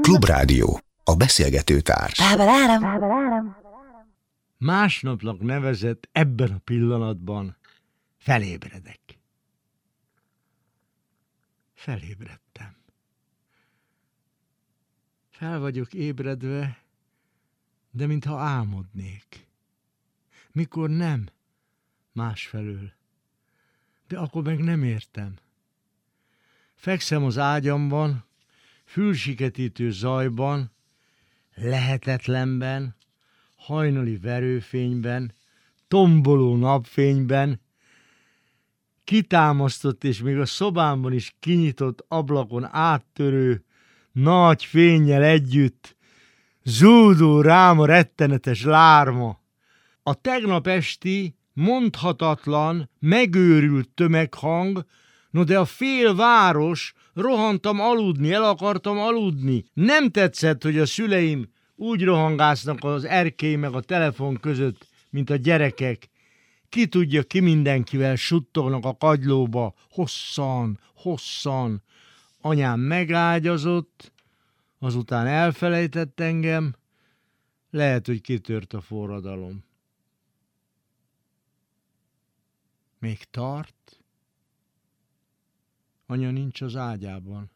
Klubrádió. A beszélgető társ. Másnapnak nevezett ebben a pillanatban felébredek. Felébredtem. Fel vagyok ébredve, de mintha álmodnék. Mikor nem? Másfelől. De akkor meg nem értem. Fekszem az ágyamban, fülsiketítő zajban, lehetetlenben, hajnali verőfényben, tomboló napfényben, kitámasztott és még a szobámban is kinyitott ablakon áttörő, nagy fényjel együtt, zúdó rám a rettenetes lárma. A tegnap esti, mondhatatlan, megőrült tömeghang, no de a fél város, rohantam aludni, el akartam aludni. Nem tetszett, hogy a szüleim úgy rohangásznak az erkély meg a telefon között, mint a gyerekek. Ki tudja, ki mindenkivel suttognak a kagylóba, hosszan, hosszan. Anyám megágyazott, azután elfelejtett engem, lehet, hogy kitört a forradalom. Még tart? Anya nincs az ágyában.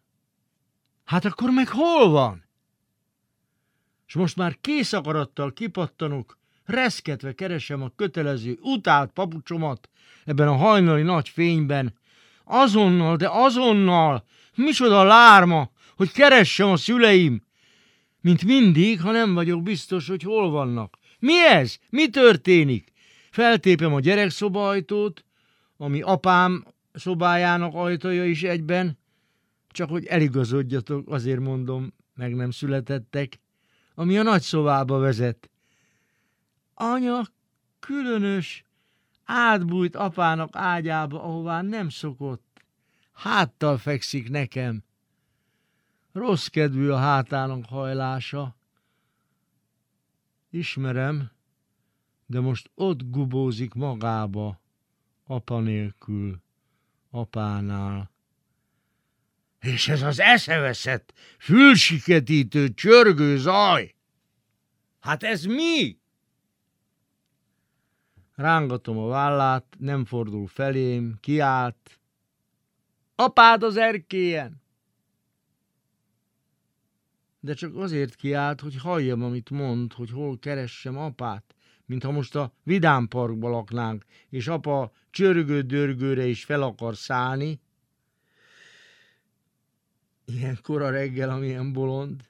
Hát akkor meg hol van? És most már kész akarattal kipattanok, reszketve keresem a kötelező, utált papucsomat ebben a hajnali nagy fényben. Azonnal, de azonnal, micsoda lárma, hogy keressem a szüleim. Mint mindig, ha nem vagyok biztos, hogy hol vannak. Mi ez? Mi történik? Feltépem a gyerekszoba ajtót, ami apám szobájának ajtaja is egyben, csak hogy eligazodjatok, azért mondom, meg nem születettek, ami a nagy szobába vezet. Anya különös, átbújt apának ágyába, ahová nem szokott. Háttal fekszik nekem. Rossz kedvű a hátának hajlása. Ismerem, de most ott gubózik magába, apa nélkül apánál. És ez az eszeveszett, fülsiketítő, csörgő zaj. Hát ez mi? Rángatom a vállát, nem fordul felém, kiált. Apád az erkélyen! De csak azért kiált, hogy halljam, amit mond, hogy hol keressem apát mintha most a Vidám Parkba laknánk, és apa csörgő-dörgőre is fel akar szállni. Ilyen kora reggel, amilyen bolond.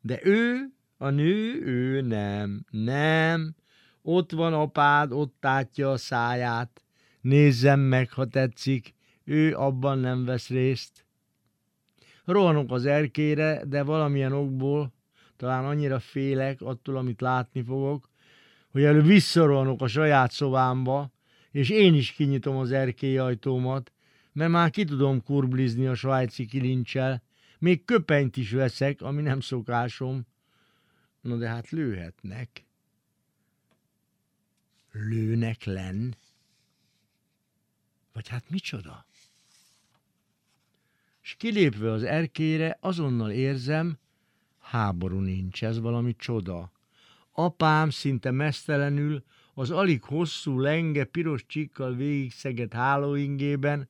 De ő, a nő, ő nem, nem. Ott van apád, ott tátja a száját. Nézzem meg, ha tetszik, ő abban nem vesz részt. Rohanok az erkére, de valamilyen okból, talán annyira félek attól, amit látni fogok, hogy előbb visszarohanok a saját szobámba, és én is kinyitom az erkély ajtómat, mert már ki tudom kurblizni a svájci kilincsel, még köpenyt is veszek, ami nem szokásom. Na de hát lőhetnek. Lőnek len? Vagy hát micsoda? És kilépve az erkére azonnal érzem, háború nincs, ez valami csoda. Apám szinte mesztelenül az alig hosszú, lenge, piros csikkal végig szegett hálóingében,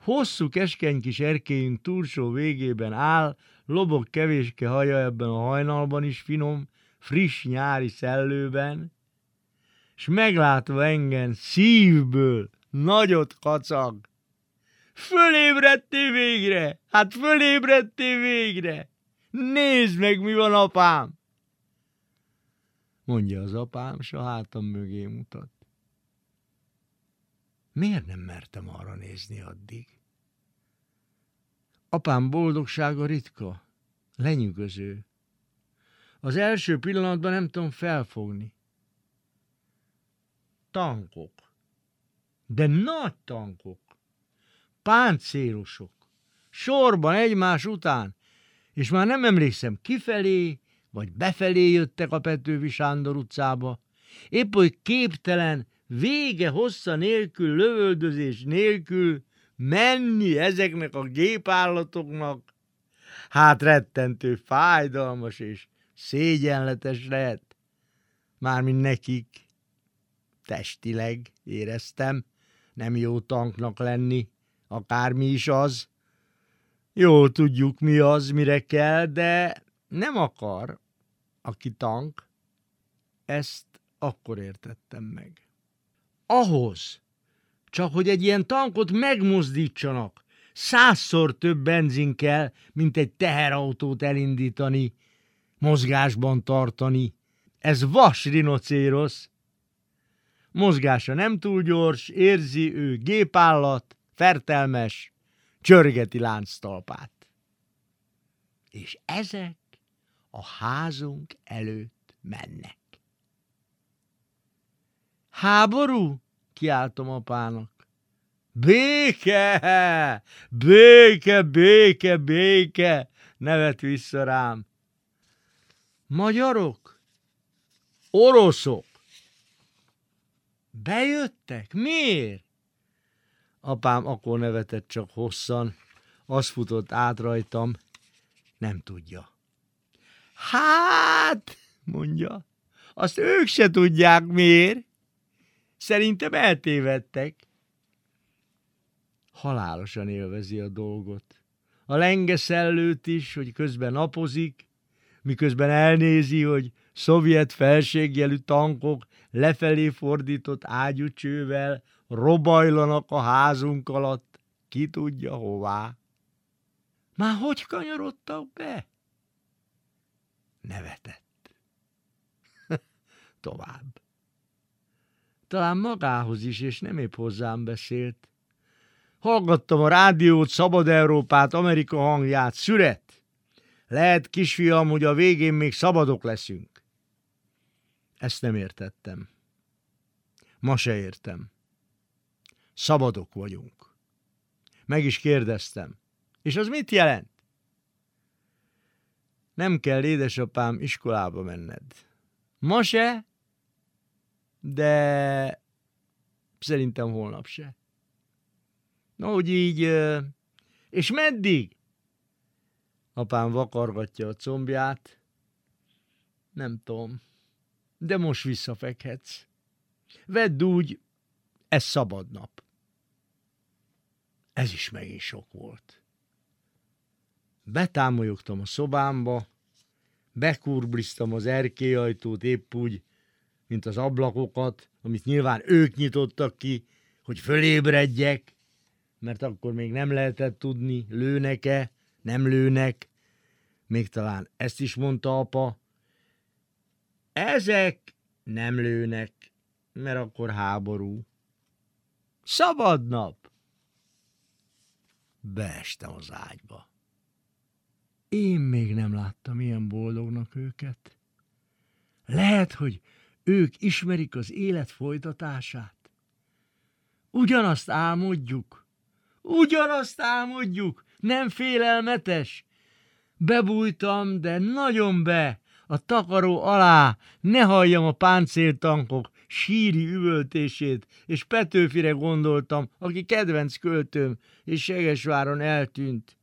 hosszú keskeny kis erkélyünk túlsó végében áll, lobog kevéske haja ebben a hajnalban is finom, friss nyári szellőben, és meglátva engem szívből, nagyot kacag. Fölébredtél végre! Hát fölébredtél végre! Nézd meg, mi van, apám! Mondja az apám, s a hátam mögé mutat. Miért nem mertem arra nézni addig? Apám boldogsága ritka, lenyűgöző. Az első pillanatban nem tudom felfogni. Tankok. De nagy tankok. Páncélosok. Sorban egymás után. És már nem emlékszem kifelé, vagy befelé jöttek a Petőfi Sándor utcába, épp hogy képtelen, vége hossza nélkül, lövöldözés nélkül menni ezeknek a gépállatoknak, Hát rettentő, fájdalmas és szégyenletes lehet. Mármint nekik. Testileg éreztem, nem jó tanknak lenni, akármi is az. Jól tudjuk, mi az, mire kell, de nem akar, aki tank. Ezt akkor értettem meg. Ahhoz, csak hogy egy ilyen tankot megmozdítsanak, százszor több benzin kell, mint egy teherautót elindítani, mozgásban tartani. Ez vas rinocérosz. Mozgása nem túl gyors, érzi ő gépállat, fertelmes, csörgeti lánctalpát. És ezek a házunk előtt mennek. Háború? kiáltom apának. Béke! Béke, béke, béke! Nevet vissza rám. Magyarok? Oroszok? Bejöttek? Miért? Apám akkor nevetett csak hosszan, az futott át rajtam, nem tudja. Hát, mondja, azt ők se tudják miért. Szerintem eltévedtek. Halálosan élvezi a dolgot. A lengesellőt is, hogy közben napozik, miközben elnézi, hogy szovjet felségjelű tankok lefelé fordított ágyúcsővel robajlanak a házunk alatt, ki tudja hová. Már hogy kanyarodtak be? Nevetett. Tovább. Talán magához is, és nem épp hozzám beszélt. Hallgattam a rádiót, Szabad Európát, Amerika hangját, szüret. Lehet, kisfiam, hogy a végén még szabadok leszünk. Ezt nem értettem. Ma se értem. Szabadok vagyunk. Meg is kérdeztem. És az mit jelent? Nem kell, édesapám, iskolába menned. Ma se, de szerintem holnap se. Na, hogy így, és meddig? Apám vakargatja a combját. Nem tudom, de most visszafekhetsz. Vedd úgy, ez szabad nap. Ez is megint sok volt. Betámolyogtam a szobámba, bekurbliztam az erkélyajtót épp úgy, mint az ablakokat, amit nyilván ők nyitottak ki, hogy fölébredjek, mert akkor még nem lehetett tudni, lőnek-e, nem lőnek. Még talán ezt is mondta apa. Ezek nem lőnek, mert akkor háború. Szabad nap! Beestem az ágyba. Én még nem láttam ilyen boldognak őket. Lehet, hogy ők ismerik az élet folytatását. Ugyanazt álmodjuk. Ugyanazt álmodjuk. Nem félelmetes. Bebújtam, de nagyon be, a takaró alá, ne halljam a páncéltankok síri üvöltését, és Petőfire gondoltam, aki kedvenc költőm, és Segesváron eltűnt.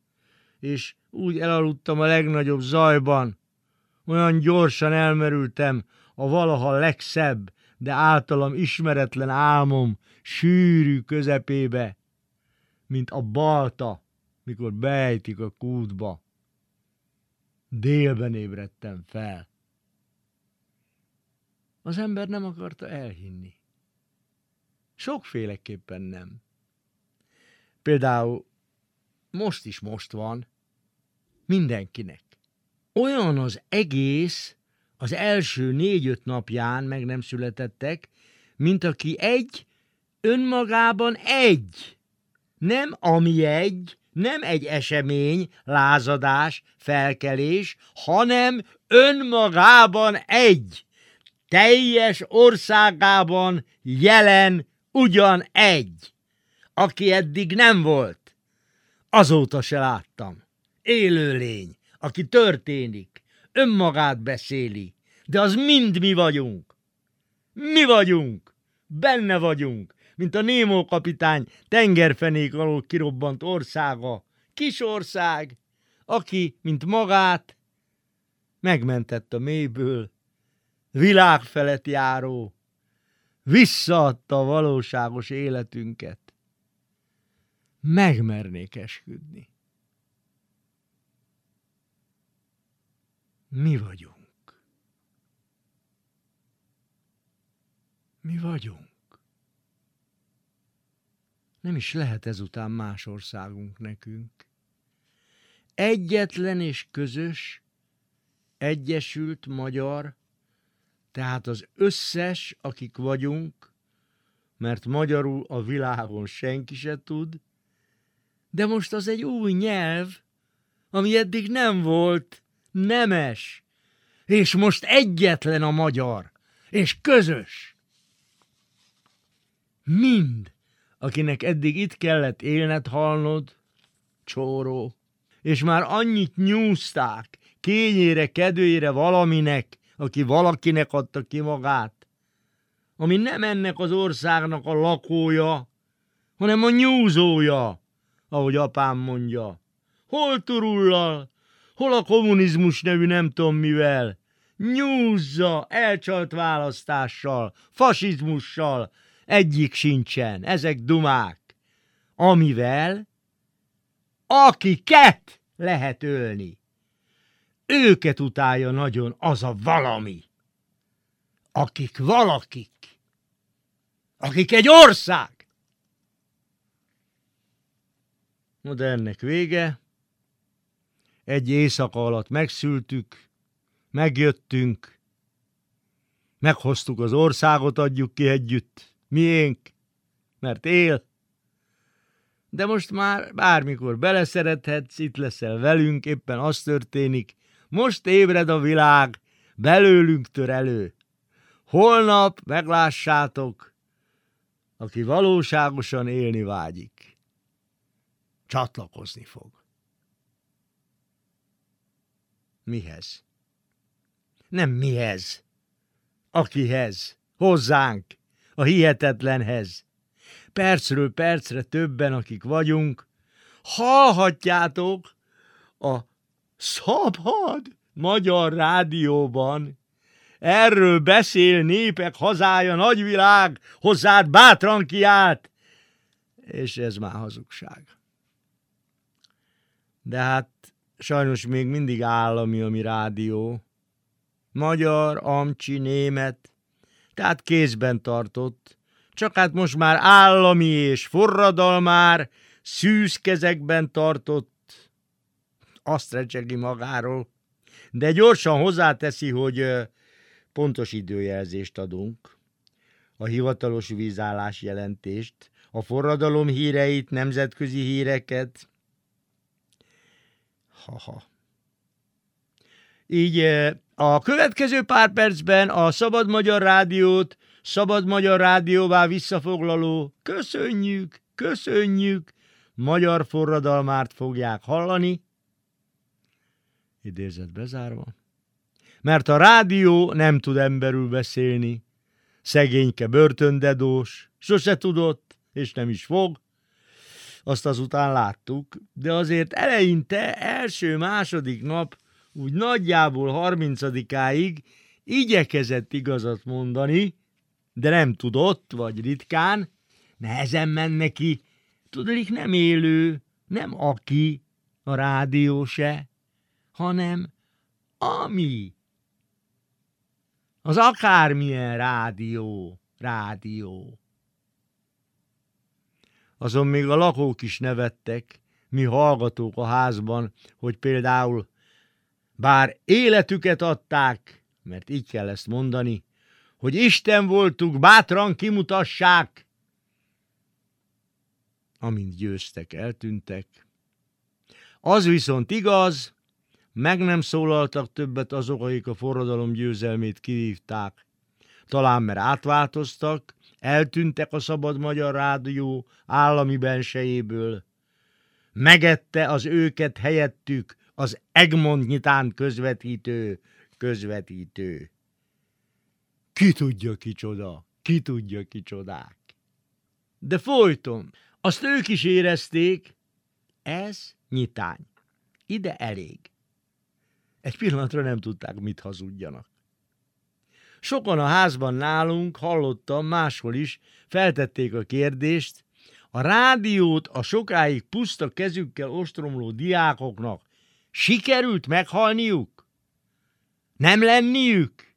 És úgy elaludtam a legnagyobb zajban, olyan gyorsan elmerültem, a valaha legszebb, de általam ismeretlen álmom sűrű közepébe, mint a balta, mikor bejtik a kútba. Délben ébredtem fel. Az ember nem akarta elhinni. Sokféleképpen nem. Például most is most van, mindenkinek. Olyan az egész, az első négy-öt napján meg nem születettek, mint aki egy, önmagában egy. Nem ami egy, nem egy esemény, lázadás, felkelés, hanem önmagában egy. Teljes országában jelen ugyan egy. Aki eddig nem volt, azóta se láttam. Élőlény, aki történik, önmagát beszéli, de az mind mi vagyunk. Mi vagyunk, benne vagyunk, mint a Némó kapitány tengerfenék alól kirobbant országa. Kis ország, aki, mint magát, megmentett a mélyből, világ felett járó, visszaadta a valóságos életünket. Megmernék esküdni. Mi vagyunk. Mi vagyunk. Nem is lehet ezután más országunk nekünk. Egyetlen és közös, egyesült magyar, tehát az összes, akik vagyunk, mert magyarul a világon senki se tud, de most az egy új nyelv, ami eddig nem volt nemes, és most egyetlen a magyar, és közös. Mind, akinek eddig itt kellett élned halnod, csóró, és már annyit nyúzták, kényére, kedőjére valaminek, aki valakinek adta ki magát, ami nem ennek az országnak a lakója, hanem a nyúzója, ahogy apám mondja. Hol turullal, hol a kommunizmus nevű nem tudom mivel. Nyúzza, elcsalt választással, fasizmussal, egyik sincsen, ezek dumák. Amivel, akiket lehet ölni. Őket utálja nagyon az a valami, akik valakik, akik egy ország. No, vége. Egy éjszaka alatt megszültük, megjöttünk, meghoztuk az országot, adjuk ki együtt, miénk, mert él. De most már bármikor beleszerethetsz, itt leszel velünk, éppen az történik, most ébred a világ, belőlünk tör elő. Holnap meglássátok, aki valóságosan élni vágyik. Csatlakozni fog. Mihez? Nem mihez. Akihez. Hozzánk. A hihetetlenhez. Percről percre többen, akik vagyunk, hallhatjátok a szabad magyar rádióban. Erről beszél népek hazája, nagyvilág, hozzád bátran kiált. És ez már hazugság. De hát sajnos még mindig állami a mi rádió. Magyar, amcsi, német, tehát kézben tartott, csak hát most már állami és forradalmár, szűz kezekben tartott, azt recsegi magáról, de gyorsan hozzáteszi, hogy pontos időjelzést adunk, a hivatalos vízállás jelentést, a forradalom híreit, nemzetközi híreket. Haha. Így a következő pár percben a Szabad Magyar Rádiót Szabad Magyar Rádióvá visszafoglaló köszönjük, köszönjük, magyar forradalmárt fogják hallani, idézet bezárva, mert a rádió nem tud emberül beszélni, szegényke börtöndedós, sose tudott, és nem is fog, azt azután láttuk, de azért eleinte, első-második nap, úgy nagyjából harmincadikáig igyekezett igazat mondani, de nem tudott, vagy ritkán, nehezen men neki, tudlik nem élő, nem aki, a rádió se, hanem ami. Az akármilyen rádió, rádió. Azon még a lakók is nevettek, mi hallgatók a házban, hogy például bár életüket adták, mert így kell ezt mondani, hogy Isten voltuk, bátran kimutassák, amint győztek, eltűntek. Az viszont igaz, meg nem szólaltak többet azok, akik a forradalom győzelmét kivívták. Talán mert átváltoztak, eltűntek a Szabad Magyar Rádió állami bensejéből. Megette az őket helyettük az Egmont nyitán közvetítő, közvetítő. Ki tudja kicsoda, ki tudja kicsodák. De folyton, azt ők is érezték, ez nyitány. Ide elég. Egy pillanatra nem tudták, mit hazudjanak. Sokan a házban nálunk, hallottam máshol is, feltették a kérdést, a rádiót a sokáig puszta kezükkel ostromló diákoknak sikerült meghalniuk? Nem lenniük?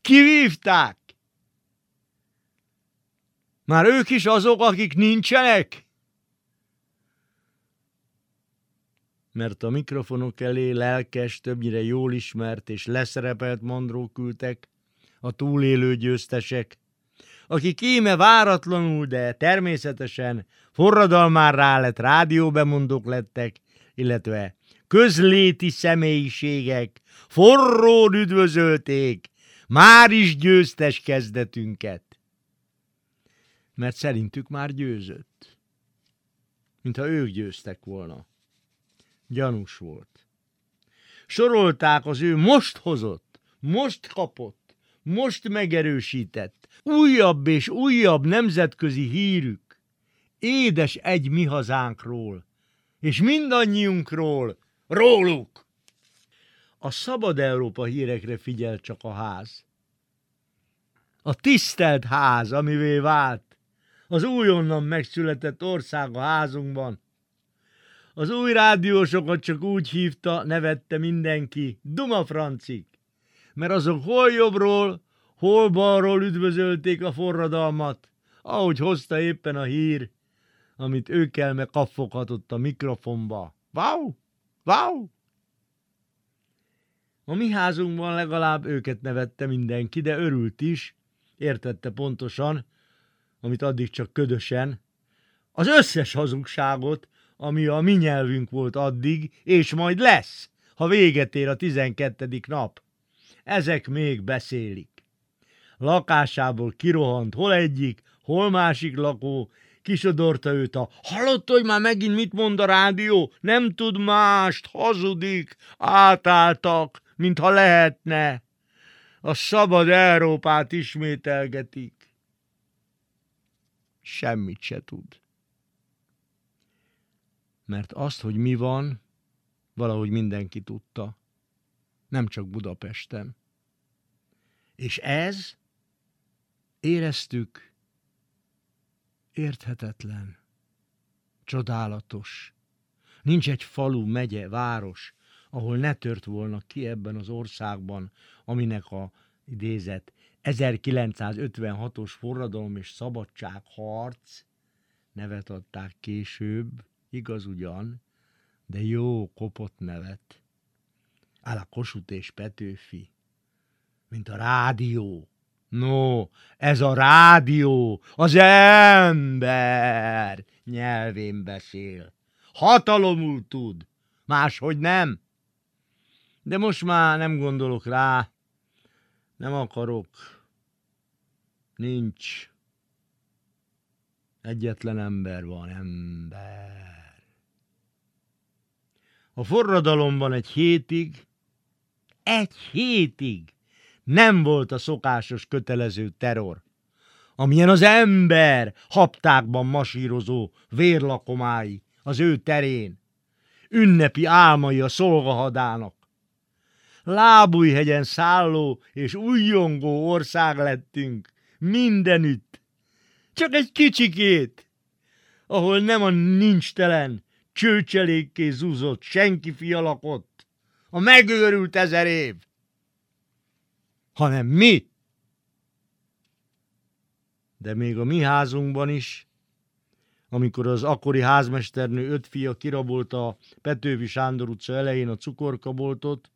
Kivívták? Már ők is azok, akik nincsenek? Mert a mikrofonok elé lelkes, többnyire jól ismert és leszerepelt mandrók küldtek, a túlélő győztesek, akik íme váratlanul, de természetesen forradalmárrá lett rádióbemondók lettek, illetve közléti személyiségek forró üdvözölték már is győztes kezdetünket. Mert szerintük már győzött. Mintha ők győztek volna. Gyanús volt. Sorolták az ő most hozott, most kapott, most megerősített, újabb és újabb nemzetközi hírük, édes egy mi hazánkról, és mindannyiunkról, róluk. A szabad Európa hírekre figyel csak a ház. A tisztelt ház, amivé vált, az újonnan megszületett ország a házunkban. Az új rádiósokat csak úgy hívta, nevette mindenki, Duma Francik, mert azok hol jobbról, hol balról üdvözölték a forradalmat, ahogy hozta éppen a hír, amit őkkel meg kaffoghatott a mikrofonba. Wow! Wow! A mi házunkban legalább őket nevette mindenki, de örült is, értette pontosan, amit addig csak ködösen, az összes hazugságot, ami a mi nyelvünk volt addig, és majd lesz, ha véget ér a tizenkettedik nap. Ezek még beszélik. Lakásából kirohant hol egyik, hol másik lakó, kisodorta őt a hallott, hogy már megint mit mond a rádió? Nem tud mást, hazudik, átálltak, mintha lehetne. A szabad Európát ismételgetik. Semmit se tud. Mert azt, hogy mi van, valahogy mindenki tudta. Nem csak Budapesten. És ez, éreztük, érthetetlen, csodálatos. Nincs egy falu, megye, város, ahol ne tört volna ki ebben az országban, aminek a idézet 1956-os forradalom és szabadságharc nevet adták később, igaz ugyan, de jó kopott nevet. Áll a Kossuth és Petőfi, mint a rádió. No, ez a rádió, az ember nyelvén beszél. Hatalomul tud, máshogy nem. De most már nem gondolok rá, nem akarok, nincs. Egyetlen ember van, ember. A forradalomban egy hétig, egy hétig nem volt a szokásos kötelező terror, amilyen az ember haptákban masírozó vérlakomái az ő terén, ünnepi álmai a szolgahadának. Lábújhegyen szálló és újjongó ország lettünk, mindenütt. Csak egy kicsikét, ahol nem a nincstelen, csőcselékké zúzott senki fialakott, a megőrült ezer év, hanem mi. De még a mi házunkban is, amikor az akkori házmesternő öt fia kirabolta a Petőfi Sándor utca elején a cukorkaboltot,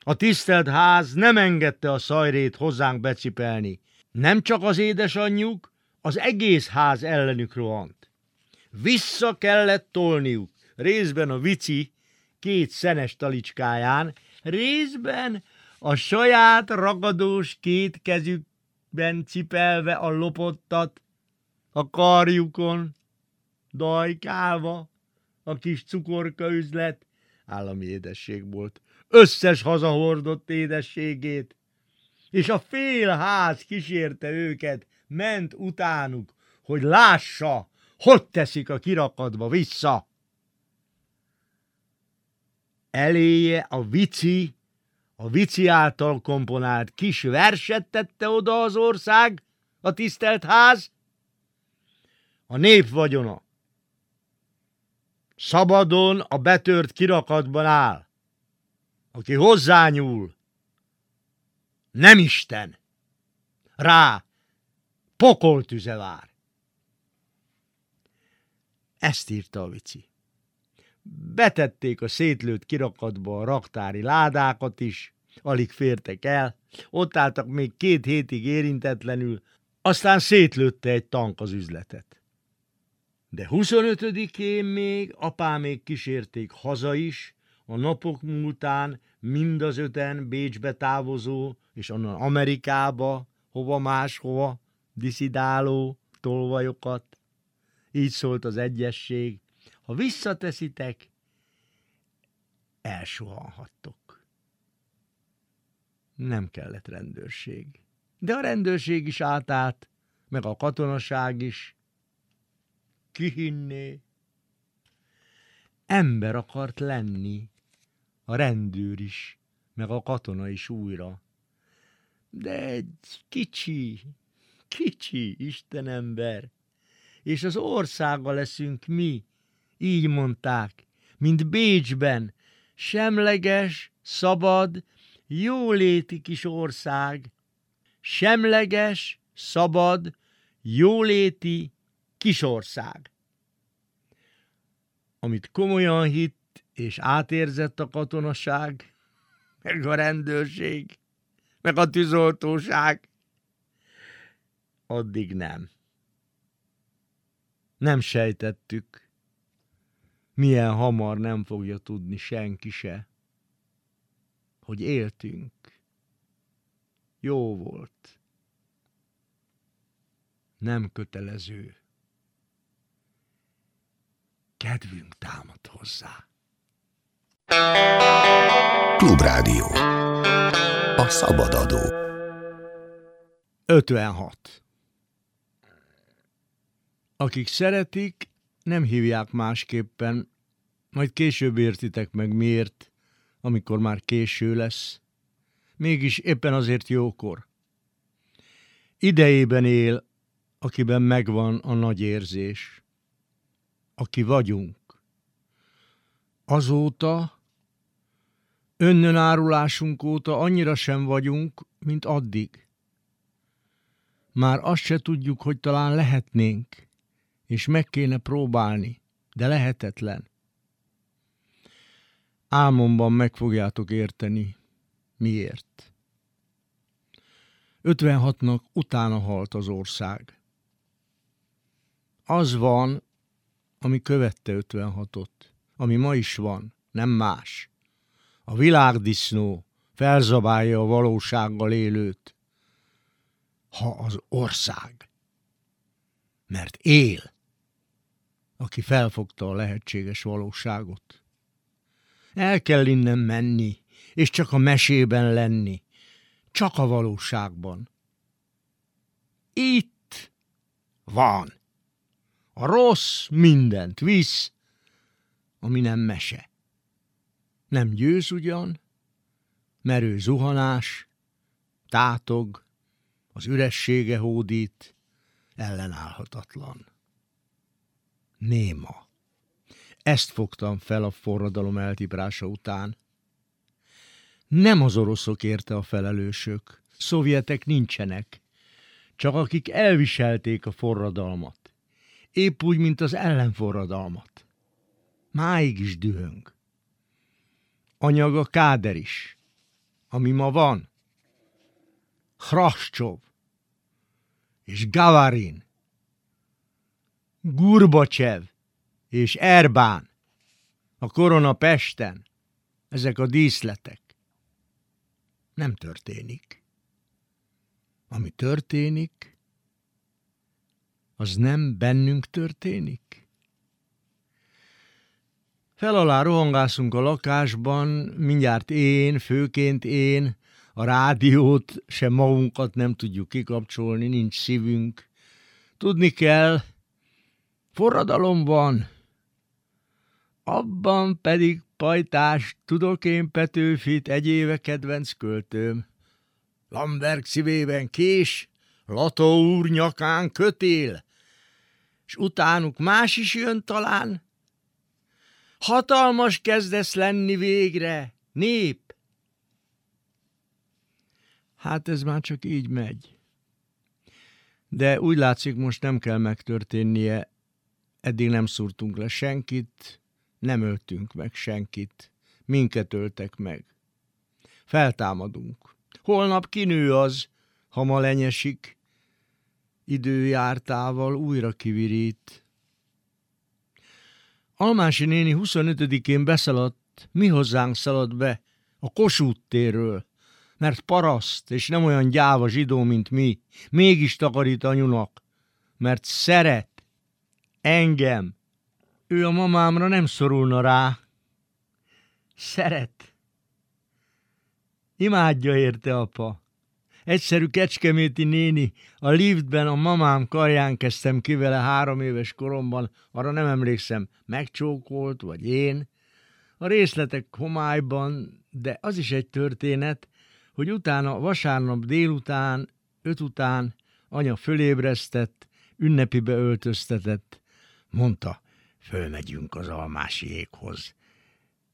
a tisztelt ház nem engedte a szajrét hozzánk becipelni. Nem csak az édesanyjuk, az egész ház ellenük rohant. Vissza kellett tolniuk, részben a vici két szenes talicskáján, részben a saját ragadós két kezükben cipelve a lopottat, a karjukon, dajkálva, a kis cukorka üzlet, állami édesség volt, összes hazahordott édességét, és a fél ház kísérte őket, ment utánuk, hogy lássa, hogy teszik a kirakatba vissza. eléje a vici, a vici által komponált kis verset tette oda az ország, a tisztelt ház, a nép vagyona. Szabadon a betört kirakatban áll, aki hozzányúl, nem Isten, rá pokoltüze vár. Ezt írta a vici. Betették a szétlőtt kirakatba a raktári ládákat is, alig fértek el, ott álltak még két hétig érintetlenül, aztán szétlőtte egy tank az üzletet. De 25-én még apámék kísérték haza is, a napok múltán mind az öten Bécsbe távozó, és onnan Amerikába, hova máshova, diszidáló tolvajokat. Így szólt az egyesség. Ha visszateszitek, elsuhanhattok. Nem kellett rendőrség. De a rendőrség is átállt, meg a katonaság is. Ki hinné? Ember akart lenni, a rendőr is, meg a katona is újra. De egy kicsi, kicsi Istenember, és az országa leszünk mi, így mondták, mint Bécsben, semleges, szabad, jóléti kis ország, semleges, szabad, jóléti kisország. Amit komolyan hitt és átérzett a katonaság, meg a rendőrség, meg a tűzoltóság, addig nem. Nem sejtettük, milyen hamar nem fogja tudni senki se, hogy éltünk. Jó volt. Nem kötelező. Kedvünk támad hozzá. Klubrádió. A szabadadó. 56. Akik szeretik, nem hívják másképpen, majd később értitek meg miért, amikor már késő lesz. Mégis éppen azért jókor. Idejében él, akiben megvan a nagy érzés. Aki vagyunk. Azóta, önnön árulásunk óta annyira sem vagyunk, mint addig. Már azt se tudjuk, hogy talán lehetnénk és meg kéne próbálni, de lehetetlen. Álmomban meg fogjátok érteni, miért. 56-nak utána halt az ország. Az van, ami követte 56-ot, ami ma is van, nem más. A világdisznó felzabálja a valósággal élőt, ha az ország, mert él aki felfogta a lehetséges valóságot. El kell innen menni, és csak a mesében lenni, csak a valóságban. Itt van. A rossz mindent visz, ami nem mese. Nem győz ugyan, merő zuhanás, tátog, az üressége hódít, ellenállhatatlan néma. Ezt fogtam fel a forradalom eltiprása után. Nem az oroszok érte a felelősök, szovjetek nincsenek, csak akik elviselték a forradalmat, épp úgy, mint az ellenforradalmat. Máig is dühöng. Anyaga Káder is, ami ma van. Hrascsov és Gavarin Gurbacsev és Erbán, a korona Pesten, ezek a díszletek. Nem történik. Ami történik, az nem bennünk történik. Fel alá rohangászunk a lakásban, mindjárt én, főként én, a rádiót, sem magunkat nem tudjuk kikapcsolni, nincs szívünk. Tudni kell, Forradalom van, abban pedig pajtás, tudok én Petőfit, egy kedvenc költőm. Lamberg szívében kés, Lató úr nyakán kötél, és utánuk más is jön talán. Hatalmas kezdesz lenni végre, nép. Hát ez már csak így megy. De úgy látszik, most nem kell megtörténnie, eddig nem szúrtunk le senkit, nem öltünk meg senkit, minket öltek meg. Feltámadunk. Holnap kinő az, ha ma lenyesik, időjártával újra kivirít. Almási néni 25-én beszaladt, mi hozzánk szaladt be, a Kossuth térről, mert paraszt, és nem olyan gyáva zsidó, mint mi, mégis takarít anyunak, mert szeret engem. Ő a mamámra nem szorulna rá. Szeret. Imádja érte apa. Egyszerű kecskeméti néni, a liftben a mamám karján kezdtem ki vele három éves koromban, arra nem emlékszem, megcsókolt, vagy én. A részletek homályban, de az is egy történet, hogy utána vasárnap délután, öt után anya fölébresztett, ünnepibe öltöztetett, mondta, fölmegyünk az almási éghoz,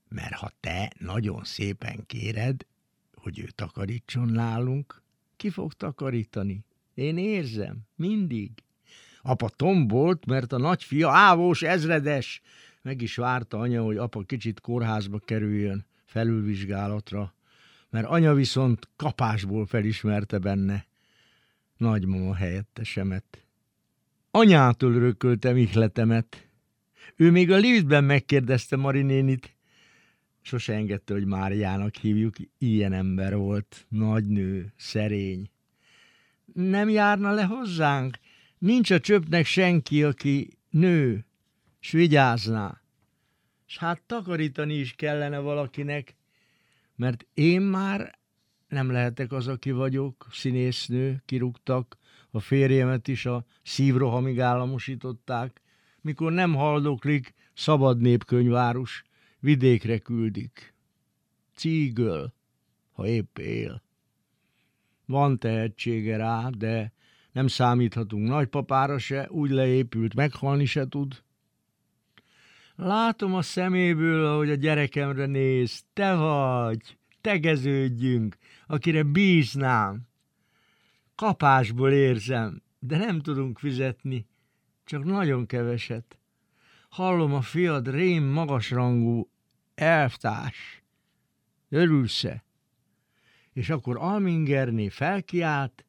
mert ha te nagyon szépen kéred, hogy ő takarítson nálunk, ki fog takarítani? Én érzem, mindig. Apa tombolt, mert a nagyfia ávós ezredes. Meg is várta anya, hogy apa kicsit kórházba kerüljön, felülvizsgálatra, mert anya viszont kapásból felismerte benne nagymama helyettesemet. Anyától örököltem ihletemet. Ő még a liftben megkérdezte Marinénit, Sose engedte, hogy Máriának hívjuk, ilyen ember volt, nagy nő, szerény. Nem járna le hozzánk? Nincs a csöpnek senki, aki nő, s vigyázná. S hát takarítani is kellene valakinek, mert én már nem lehetek az, aki vagyok, színésznő, kirúgtak, a férjemet is a szívrohamig államosították, mikor nem haldoklik szabad népkönyvárus, vidékre küldik. Cígöl, ha épp él. Van tehetsége rá, de nem számíthatunk nagypapára se, úgy leépült, meghalni se tud. Látom a szeméből, ahogy a gyerekemre néz. Te vagy, tegeződjünk, akire bíznám. Kapásból érzem, de nem tudunk fizetni, csak nagyon keveset. Hallom a fiad rém magasrangú elvtárs, örülsz-e? És akkor Almingerné felkiált,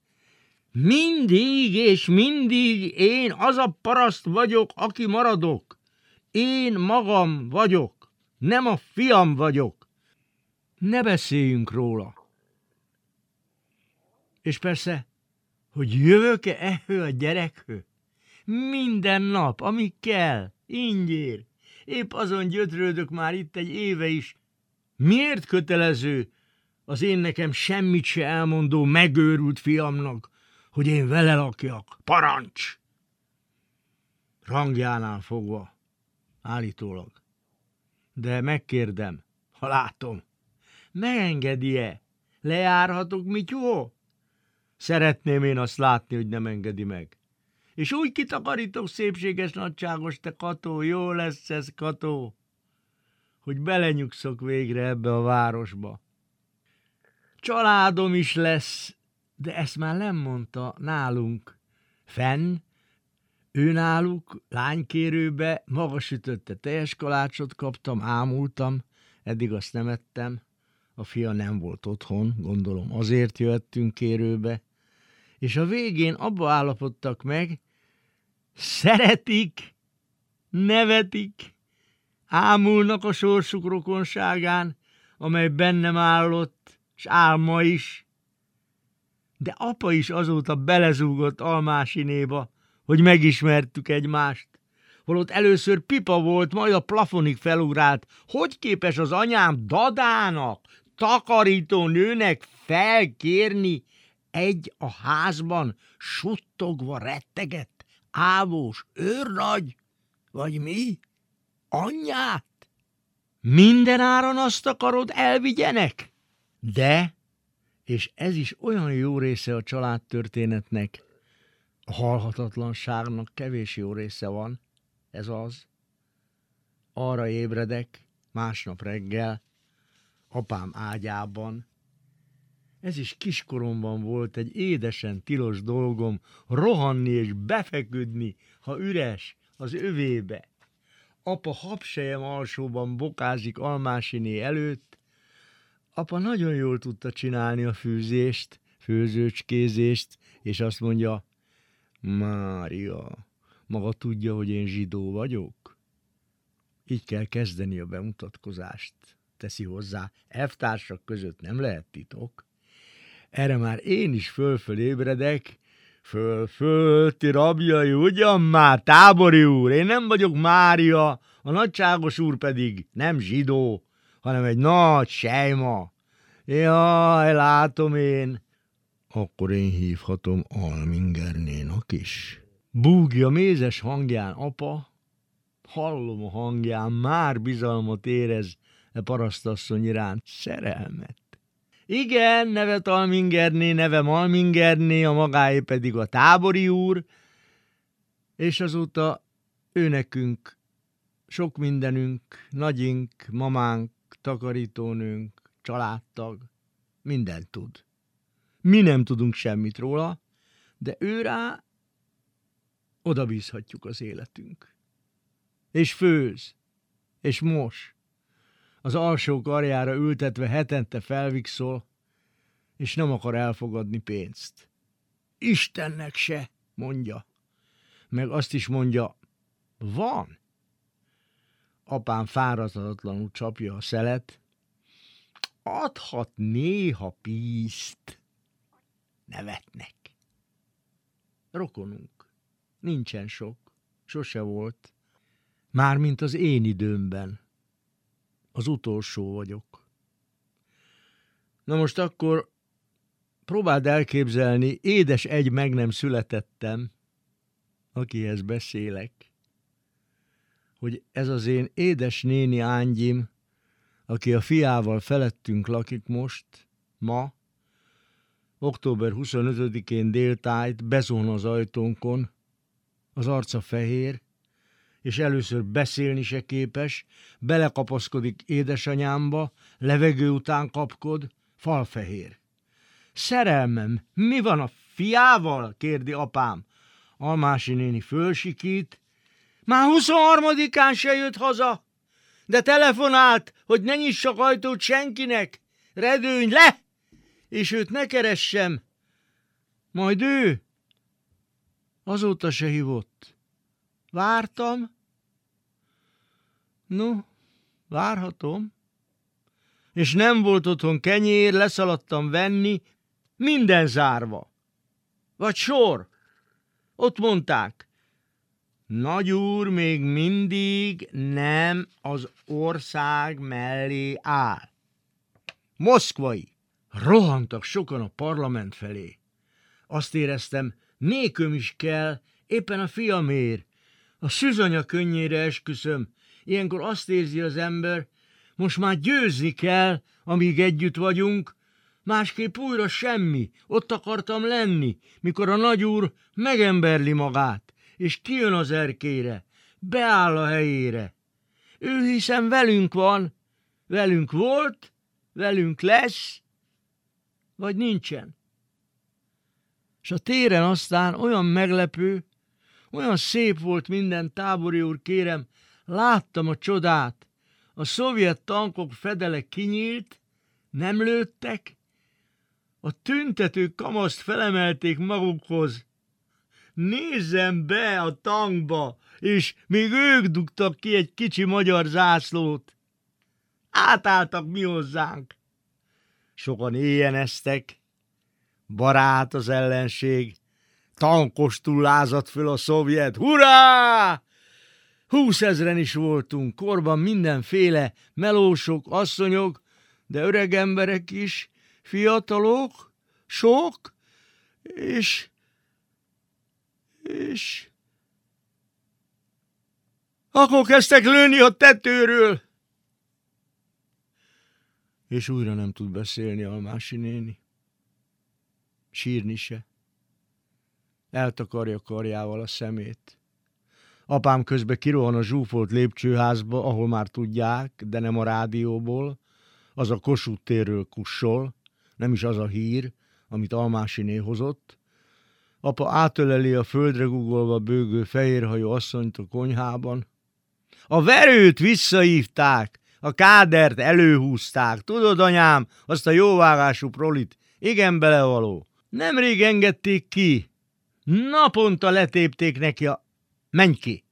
mindig és mindig én az a paraszt vagyok, aki maradok. Én magam vagyok, nem a fiam vagyok. Ne beszéljünk róla. És persze, hogy jövök-e ehő a gyerekhő? Minden nap, ami kell, ingyér, Épp azon gyötrődök már itt egy éve is. Miért kötelező az én nekem semmit se elmondó megőrült fiamnak, hogy én vele lakjak? Parancs! Rangjánál fogva, állítólag. De megkérdem, ha látom, megengedi-e? Lejárhatok, Mityó? Szeretném én azt látni, hogy nem engedi meg. És úgy kitakarítok szépséges nagyságos, te Kató, jó lesz ez, Kató, hogy belenyugszok végre ebbe a városba. Családom is lesz, de ezt már nem mondta nálunk. Fenn, ő náluk, lánykérőbe, magas ütötte teljes kalácsot kaptam, ámultam, eddig azt nem ettem. A fia nem volt otthon, gondolom azért jöttünk kérőbe és a végén abba állapodtak meg, szeretik, nevetik, ámulnak a sorsuk rokonságán, amely bennem állott, és álma is. De apa is azóta belezúgott almásinéba, hogy megismertük egymást. Holott először pipa volt, majd a plafonig felugrált. Hogy képes az anyám dadának, takarító nőnek felkérni, egy a házban suttogva rettegett, ávós őrnagy, vagy mi? Anyját? Minden áron azt akarod, elvigyenek? De, és ez is olyan jó része a családtörténetnek, a halhatatlanságnak kevés jó része van, ez az. Arra ébredek, másnap reggel, apám ágyában. Ez is kiskoromban volt egy édesen tilos dolgom rohanni és befeküdni, ha üres, az övébe. Apa habsejem alsóban bokázik almásiné előtt. Apa nagyon jól tudta csinálni a fűzést, főzőcskézést, és azt mondja, Mária, maga tudja, hogy én zsidó vagyok? Így kell kezdeni a bemutatkozást, teszi hozzá, elvtársak között nem lehet titok. Erre már én is fölföl ébredek, föl, föl, ti rabjai, ugyan már, tábori úr, én nem vagyok Mária, a nagyságos úr pedig nem zsidó, hanem egy nagy sejma. Jaj, látom én. Akkor én hívhatom Almingernénak is. Búgja mézes hangján apa, hallom a hangján, már bizalmat érez e parasztasszony iránt, szerelmet. Igen, nevet Almingerné, nevem Almingerné, a magáé pedig a tábori úr, és azóta ő nekünk sok mindenünk, nagyink, mamánk, takarítónőnk, családtag, mindent tud. Mi nem tudunk semmit róla, de ő rá oda bízhatjuk az életünk. És főz, és mos, az alsó karjára ültetve hetente felvixol, és nem akar elfogadni pénzt. Istennek se, mondja. Meg azt is mondja, van. Apám fáradhatatlanul csapja a szelet, adhat néha pízt. Nevetnek. Rokonunk. Nincsen sok. Sose volt. Mármint az én időmben. Az utolsó vagyok. Na most akkor próbáld elképzelni, édes egy meg nem születettem, akihez beszélek, hogy ez az én édes néni ángyim, aki a fiával felettünk lakik most, ma, október 25-én déltájt bezón az ajtónkon, az arca fehér, és először beszélni se képes, belekapaszkodik édesanyámba, levegő után kapkod, falfehér. Szerelmem, mi van a fiával? kérdi apám. Almási néni fölsikít. Már 23-án se jött haza, de telefonált, hogy ne nyissak ajtót senkinek. Redőny le, és őt ne keressem. Majd ő azóta se hívott. Vártam. No, várhatom. És nem volt otthon kenyér, leszaladtam venni, minden zárva. Vagy sor. Ott mondták, nagy úr még mindig nem az ország mellé áll. Moszkvai. Rohantak sokan a parlament felé. Azt éreztem, néköm is kell, éppen a fiamér. A szüzanya könnyére esküszöm. Ilyenkor azt érzi az ember, most már győzni kell, amíg együtt vagyunk, másképp újra semmi, ott akartam lenni, mikor a nagyúr megemberli magát, és kijön az erkére, beáll a helyére. Ő hiszem velünk van, velünk volt, velünk lesz, vagy nincsen. És a téren aztán olyan meglepő, olyan szép volt minden tábori úr, kérem, láttam a csodát. A szovjet tankok fedele kinyílt, nem lőttek, a tüntetők kamaszt felemelték magukhoz. Nézzem be a tankba, és még ők dugtak ki egy kicsi magyar zászlót. Átálltak mi hozzánk. Sokan éjjeneztek, barát az ellenség, tankostul lázadt föl a szovjet. Hurrá! Húszezren is voltunk, korban mindenféle melósok, asszonyok, de öreg emberek is, fiatalok, sok, és, és akkor kezdtek lőni a tetőről. És újra nem tud beszélni Almási néni. Sírni se. Eltakarja karjával a szemét. Apám közben kirohan a zsúfolt lépcsőházba, ahol már tudják, de nem a rádióból, az a Kossuth térről kussol, nem is az a hír, amit Almásiné hozott. Apa átöleli a földre gugolva bőgő fehérhajú asszonyt a konyhában. A verőt visszaívták, a kádert előhúzták. Tudod, anyám, azt a jóvágású prolit? Igen, belevaló. Nemrég engedték ki. Naponta letépték neki a... Menj ki!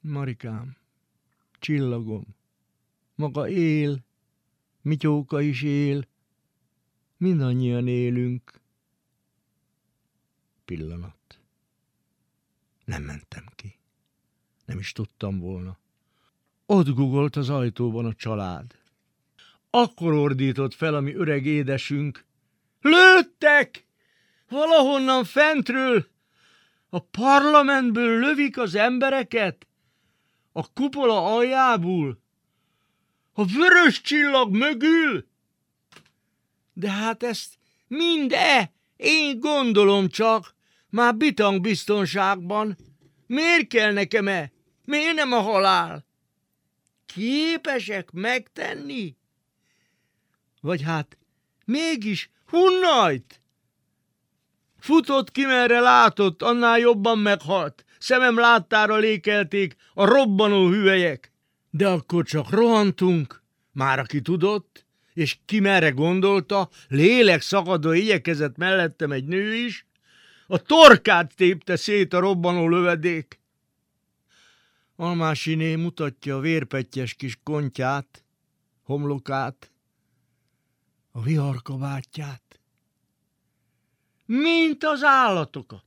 Marikám, csillagom, maga él, Mityóka is él, mindannyian élünk. Pillanat. Nem mentem ki. Nem is tudtam volna. Ott gugolt az ajtóban a család. Akkor ordított fel, ami öreg édesünk. Lőttek! Valahonnan fentről! A parlamentből lövik az embereket? A kupola aljából? A vörös csillag mögül? De hát ezt mind-e, én gondolom csak, már bitang biztonságban. Miért kell nekem-e? Miért nem a halál? Képesek megtenni? Vagy hát mégis hunnajt? Futott ki, merre látott, annál jobban meghalt. Szemem láttára lékelték a robbanó hüvelyek. De akkor csak rohantunk, már aki tudott, és ki merre gondolta, lélek szakadva igyekezett mellettem egy nő is, a torkát tépte szét a robbanó lövedék. Almásiné mutatja a vérpettyes kis kontyát, homlokát, a viharkabátját. Mint az állatokat.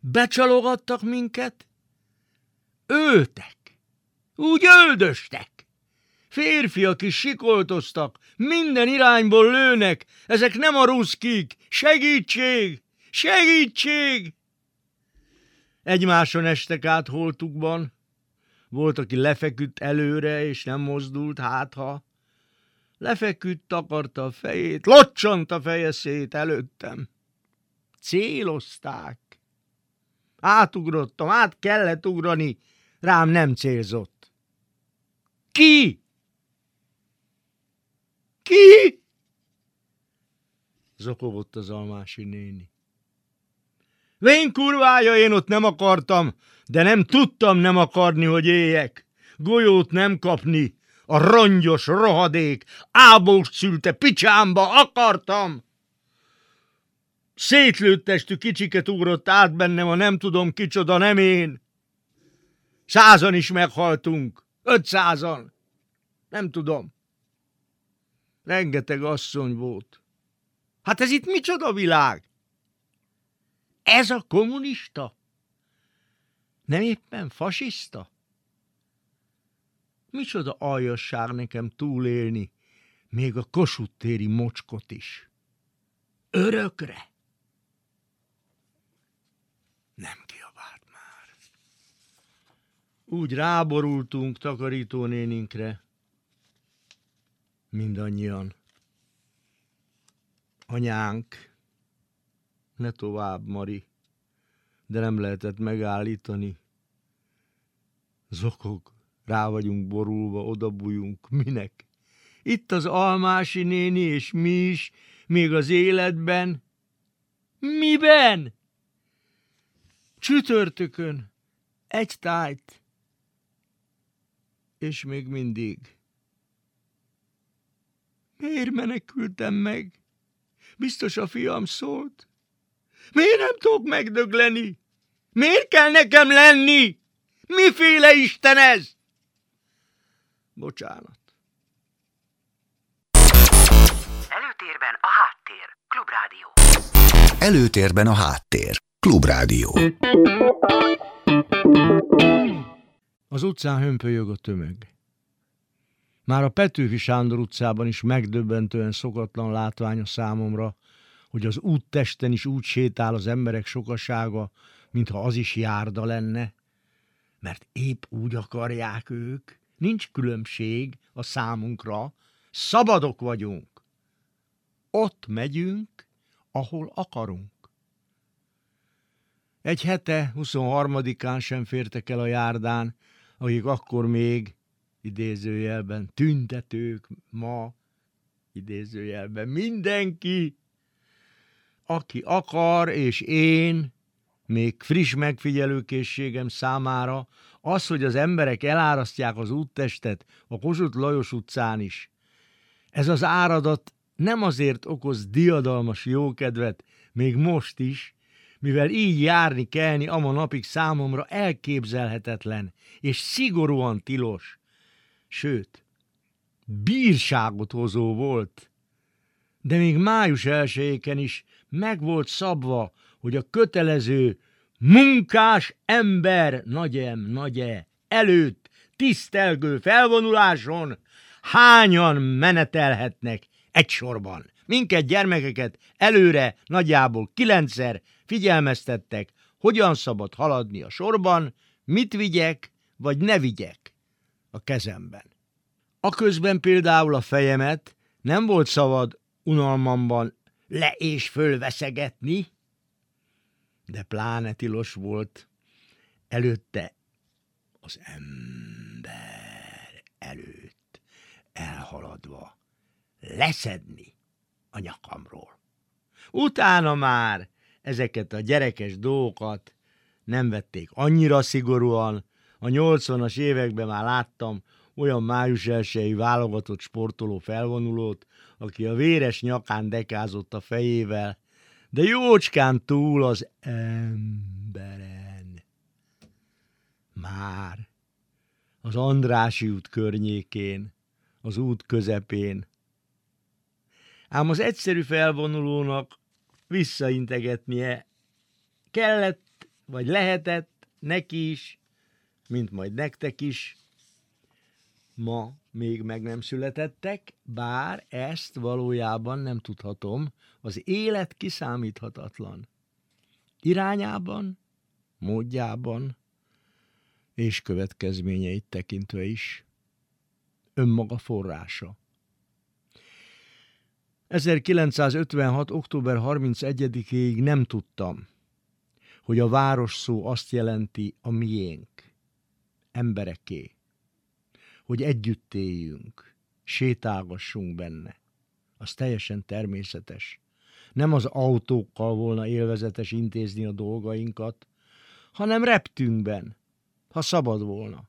Becsalogattak minket, öltek, úgy öldöstek. Férfiak is sikoltoztak, minden irányból lőnek, ezek nem a ruszkik, segítség, segítség! Egymáson estek át holtukban, volt, aki lefeküdt előre, és nem mozdult hátha. Lefeküdt, takarta a fejét, locsant a feje szét előttem. Célozták. Átugrottam, át kellett ugrani, rám nem célzott. Ki? Ki? Zokogott az almási néni. Vén kurvája, én ott nem akartam, de nem tudtam nem akarni, hogy éljek. Golyót nem kapni, a rongyos rohadék, ábós szülte picsámba akartam. Szétlőtt testű kicsiket ugrott át bennem, a nem tudom kicsoda, nem én. Százan is meghaltunk, ötszázan. Nem tudom. Rengeteg asszony volt. Hát ez itt micsoda világ? Ez a kommunista? Nem éppen fasiszta? Micsoda aljasság nekem túlélni, még a kosuttéri mocskot is. Örökre? Nem kiabált már. Úgy ráborultunk takarítónéninkre, mindannyian. Anyánk, ne tovább, Mari, de nem lehetett megállítani. Zokog, rá vagyunk borulva, odabújunk, minek? Itt az almási néni, és mi is, még az életben. Miben? Csütörtökön, egy tájt, és még mindig. Miért menekültem meg? Biztos a fiam szólt. Miért nem tudok megdögleni? Miért kell nekem lenni? Miféle Isten ez? Bocsánat. Előtérben a háttér. Klubrádió. Előtérben a háttér. Klubrádió. Az utcán hömpölyög a tömeg. Már a Petőfi Sándor utcában is megdöbbentően szokatlan látvány a számomra, hogy az úttesten is úgy sétál az emberek sokasága, mintha az is járda lenne, mert épp úgy akarják ők, nincs különbség a számunkra, szabadok vagyunk. Ott megyünk, ahol akarunk. Egy hete, 23-án sem fértek el a járdán, akik akkor még, idézőjelben, tüntetők, ma, idézőjelben, mindenki, aki akar, és én, még friss megfigyelőkészségem számára, az, hogy az emberek elárasztják az úttestet a Kossuth Lajos utcán is. Ez az áradat nem azért okoz diadalmas jókedvet, még most is, mivel így járni kelni ama napig számomra elképzelhetetlen és szigorúan tilos. Sőt, bírságot hozó volt. De még május elsőjéken is meg volt szabva, hogy a kötelező munkás ember, nagyem, nagye, előtt tisztelgő felvonuláson hányan menetelhetnek egy sorban. Minket gyermekeket előre nagyjából kilencszer figyelmeztettek, hogyan szabad haladni a sorban, mit vigyek, vagy ne vigyek a kezemben. Aközben például a fejemet nem volt szabad unalmamban le és fölveszegetni, de pláne tilos volt előtte az ember előtt elhaladva leszedni a nyakamról. Utána már ezeket a gyerekes dolgokat nem vették annyira szigorúan. A 80-as években már láttam olyan május elsői válogatott sportoló felvonulót, aki a véres nyakán dekázott a fejével, de jócskán túl az emberen. Már az Andrási út környékén, az út közepén. Ám az egyszerű felvonulónak visszaintegetnie kellett, vagy lehetett neki is, mint majd nektek is, ma még meg nem születettek, bár ezt valójában nem tudhatom, az élet kiszámíthatatlan. Irányában, módjában és következményeit tekintve is. Önmaga forrása. 1956. október 31-ig nem tudtam, hogy a város szó azt jelenti a miénk, embereké, hogy együtt éljünk, sétálgassunk benne. Az teljesen természetes. Nem az autókkal volna élvezetes intézni a dolgainkat, hanem reptünkben, ha szabad volna.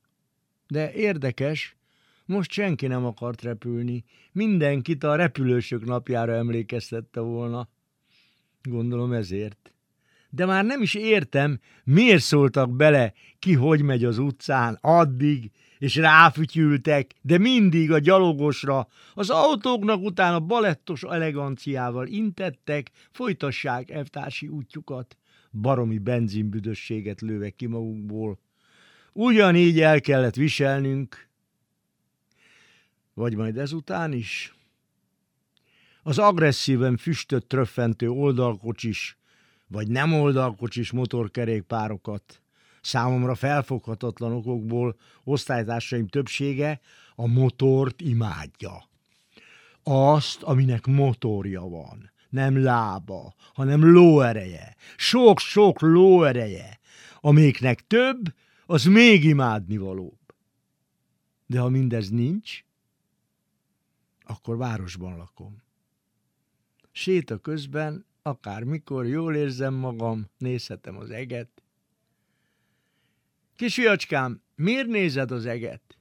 De érdekes, most senki nem akart repülni, mindenkit a repülősök napjára emlékeztette volna. Gondolom ezért. De már nem is értem, miért szóltak bele, ki hogy megy az utcán, addig, és ráfütyültek, de mindig a gyalogosra, az autóknak utána balettos eleganciával intettek, folytassák elvtársi útjukat, baromi benzinbüdösséget lőve ki magukból. Ugyanígy el kellett viselnünk, vagy majd ezután is? Az agresszíven füstöt tröffentő oldalkocsis, vagy nem oldalkocsis motorkerékpárokat, számomra felfoghatatlan okokból osztálytársaim többsége a motort imádja. Azt, aminek motorja van, nem lába, hanem lóereje, sok-sok lóereje, amiknek több, az még imádnivalóbb. De ha mindez nincs, akkor városban lakom. Séta közben, akármikor jól érzem magam, nézhetem az eget. Kisfiacskám, miért nézed az eget?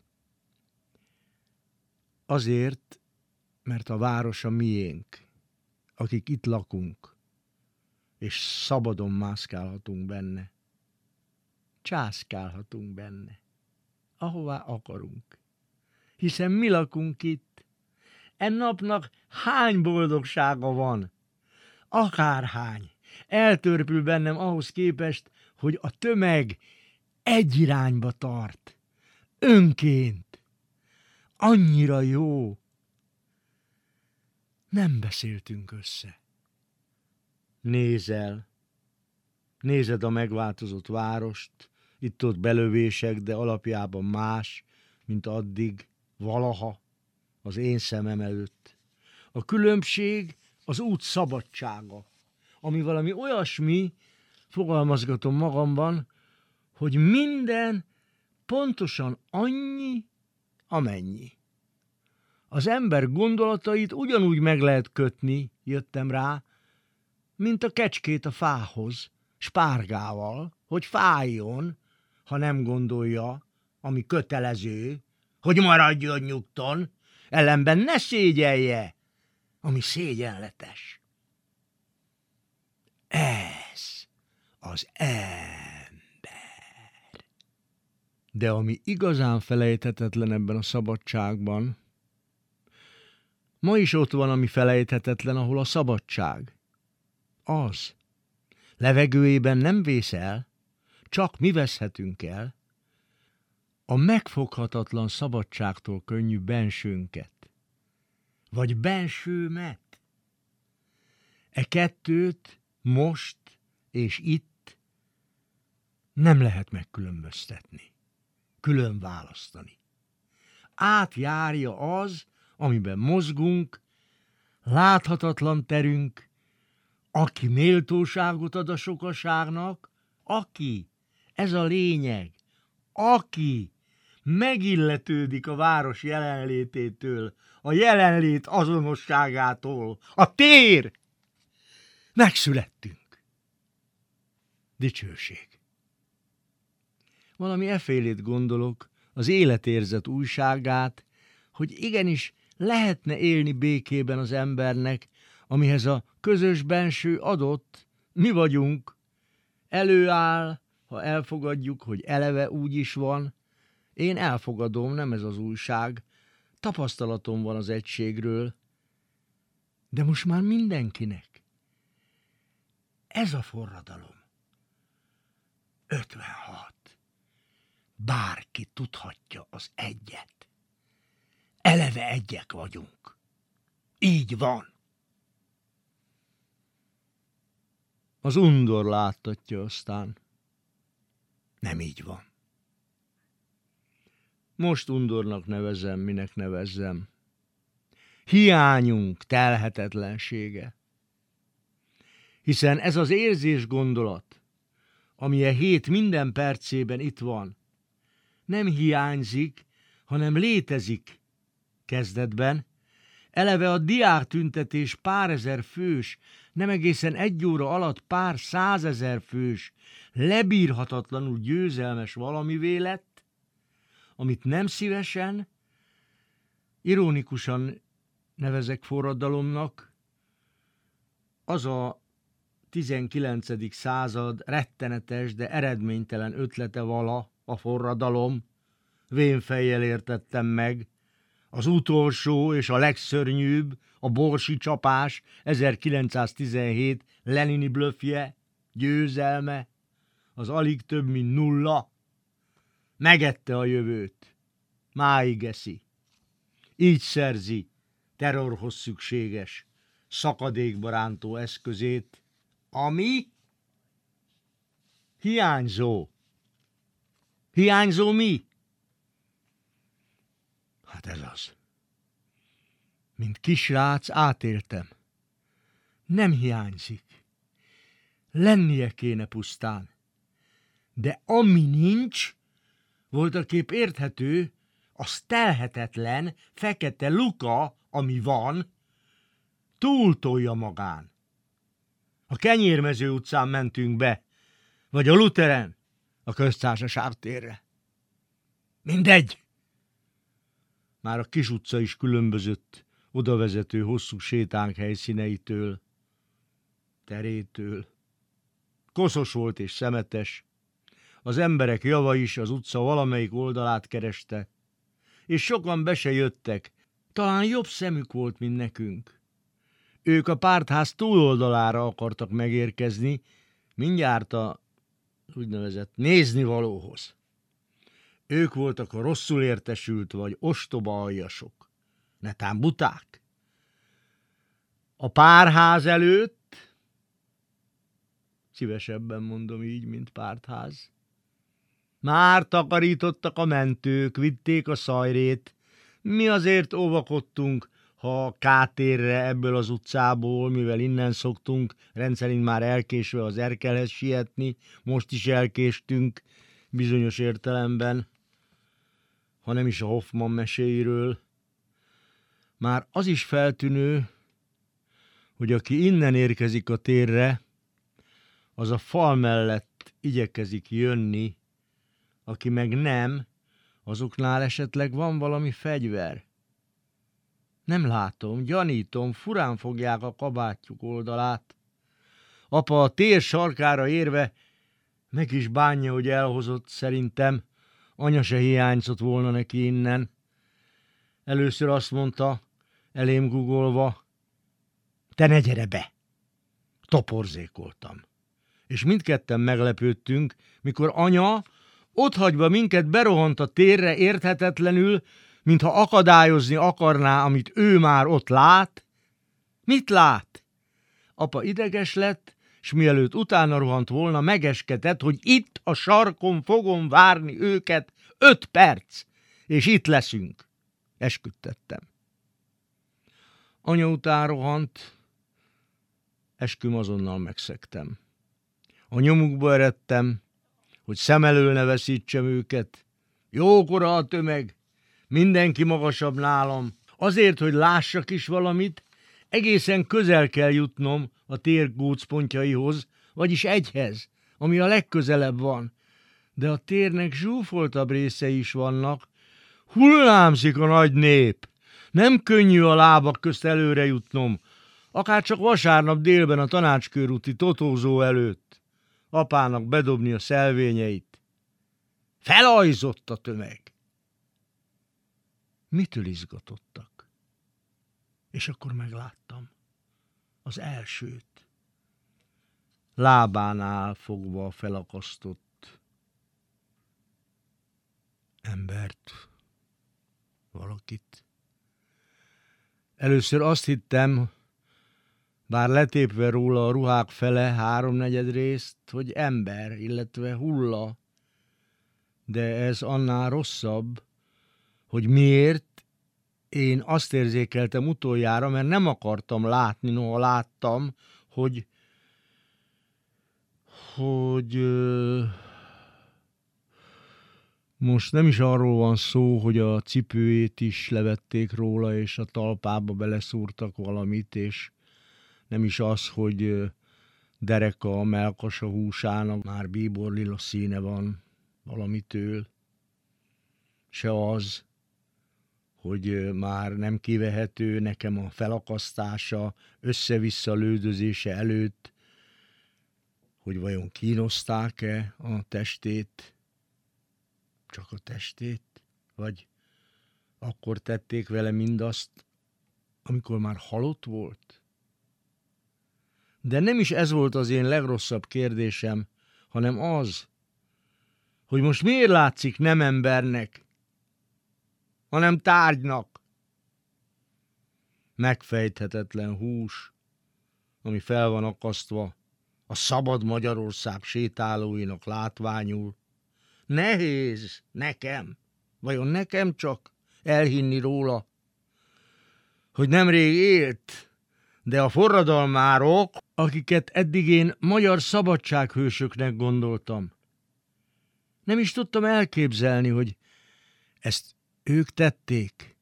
Azért, mert a város a miénk, akik itt lakunk, és szabadon mászkálhatunk benne. Császkálhatunk benne, ahová akarunk. Hiszen mi lakunk itt, en napnak hány boldogsága van? Akárhány. Eltörpül bennem ahhoz képest, hogy a tömeg egy irányba tart. Önként. Annyira jó. Nem beszéltünk össze. Nézel. Nézed a megváltozott várost, itt-ott belövések, de alapjában más, mint addig, valaha, az én szemem előtt. A különbség az út szabadsága, ami valami olyasmi, fogalmazgatom magamban, hogy minden pontosan annyi, amennyi. Az ember gondolatait ugyanúgy meg lehet kötni, jöttem rá, mint a kecskét a fához, spárgával, hogy fájjon, ha nem gondolja, ami kötelező, hogy maradjon nyugton, ellenben ne szégyelje, ami szégyenletes. Ez az ember. De ami igazán felejthetetlen ebben a szabadságban, ma is ott van, ami felejthetetlen, ahol a szabadság. Az. Levegőjében nem vész el, csak mi veszhetünk el, a megfoghatatlan szabadságtól könnyű bensőnket, vagy bensőmet. E kettőt most és itt nem lehet megkülönböztetni, külön választani. Átjárja az, amiben mozgunk, láthatatlan terünk, aki méltóságot ad a sokaságnak, aki, ez a lényeg, aki megilletődik a város jelenlététől, a jelenlét azonosságától, a tér. Megszülettünk. Dicsőség. Valami efélét gondolok, az életérzet újságát, hogy igenis lehetne élni békében az embernek, amihez a közös benső adott, mi vagyunk, előáll, ha elfogadjuk, hogy eleve úgy is van, én elfogadom, nem ez az újság, tapasztalatom van az egységről, de most már mindenkinek. Ez a forradalom. 56. Bárki tudhatja az egyet. Eleve egyek vagyunk. Így van. Az undor láttatja aztán. Nem így van. Most undornak nevezem, minek nevezzem. Hiányunk telhetetlensége. Hiszen ez az érzés gondolat, ami a hét minden percében itt van, nem hiányzik, hanem létezik kezdetben, Eleve a diák tüntetés pár ezer fős, nem egészen egy óra alatt pár százezer fős, lebírhatatlanul győzelmes valami lett, amit nem szívesen, ironikusan nevezek forradalomnak, az a 19. század rettenetes, de eredménytelen ötlete vala a forradalom, vénfejjel értettem meg, az utolsó és a legszörnyűbb, a borsi csapás 1917 Lenini blöfje, győzelme, az alig több mint nulla, megette a jövőt, máig eszi. Így szerzi terrorhoz szükséges, szakadékba rántó eszközét, ami hiányzó. Hiányzó mi? Hát ez az. Mint kisrác átéltem. Nem hiányzik. Lennie kéne pusztán. De ami nincs, volt a kép érthető, az telhetetlen, fekete luka, ami van, túltolja magán. A Kenyérmező utcán mentünk be, vagy a Luteren, a köztársaság térre. Mindegy. Már a kis utca is különbözött odavezető hosszú sétánk helyszíneitől, terétől. Koszos volt és szemetes, az emberek java is az utca valamelyik oldalát kereste, és sokan be se jöttek, talán jobb szemük volt, mint nekünk. Ők a pártház túloldalára akartak megérkezni, mindjárt a úgynevezett nézni valóhoz. Ők voltak a rosszul értesült vagy ostoba aljasok. Netán buták. A párház előtt, szívesebben mondom így, mint pártház, Már takarítottak a mentők, vitték a szajrét. Mi azért óvakodtunk, ha kátérre ebből az utcából, mivel innen szoktunk, rendszerint már elkésve az erkelhez sietni, most is elkéstünk, bizonyos értelemben, ha nem is a Hoffman meséiről. Már az is feltűnő, hogy aki innen érkezik a térre, az a fal mellett igyekezik jönni, aki meg nem, azoknál esetleg van valami fegyver. Nem látom, gyanítom, furán fogják a kabátjuk oldalát. Apa a tér sarkára érve meg is bánja, hogy elhozott szerintem. Anya se hiányzott volna neki innen. Először azt mondta, elém gugolva, te ne gyere be! Toporzékoltam. És mindketten meglepődtünk, mikor anya otthagyva minket berohant a térre érthetetlenül, mintha akadályozni akarná, amit ő már ott lát. Mit lát? Apa ideges lett, és mielőtt utána rohant volna, megeskedett, hogy itt a sarkon fogom várni őket öt perc, és itt leszünk. Esküdtettem. Anya után rohant, esküm azonnal megszektem. A nyomukba eredtem, hogy szem elől ne veszítsem őket. Jókora a tömeg, mindenki magasabb nálam. Azért, hogy lássak is valamit, egészen közel kell jutnom a tér gócpontjaihoz, vagyis egyhez, ami a legközelebb van. De a térnek zsúfoltabb részei is vannak. Hullámzik a nagy nép. Nem könnyű a lábak közt előre jutnom, akár csak vasárnap délben a tanácskörúti totózó előtt. Apának bedobni a szelvényeit. Felajzott a tömeg. Mitől izgatottak? És akkor megláttam az elsőt. Lábánál fogva felakasztott embert, valakit. Először azt hittem, bár letépve róla a ruhák fele háromnegyed részt, hogy ember, illetve hulla. De ez annál rosszabb, hogy miért én azt érzékeltem utoljára, mert nem akartam látni, noha láttam, hogy hogy most nem is arról van szó, hogy a cipőjét is levették róla, és a talpába beleszúrtak valamit, és nem is az, hogy dereka melkasa húsának már bíbor lila színe van valamitől, se az, hogy már nem kivehető nekem a felakasztása, össze-vissza lődözése előtt, hogy vajon kínozták-e a testét, csak a testét, vagy akkor tették vele mindazt, amikor már halott volt? De nem is ez volt az én legrosszabb kérdésem, hanem az, hogy most miért látszik nem embernek, hanem tárgynak. Megfejthetetlen hús, ami fel van akasztva a szabad Magyarország sétálóinak látványul. Nehéz nekem, vajon nekem csak elhinni róla, hogy nemrég élt, de a forradalmárok, akiket eddig én magyar szabadsághősöknek gondoltam, nem is tudtam elképzelni, hogy ezt ők tették.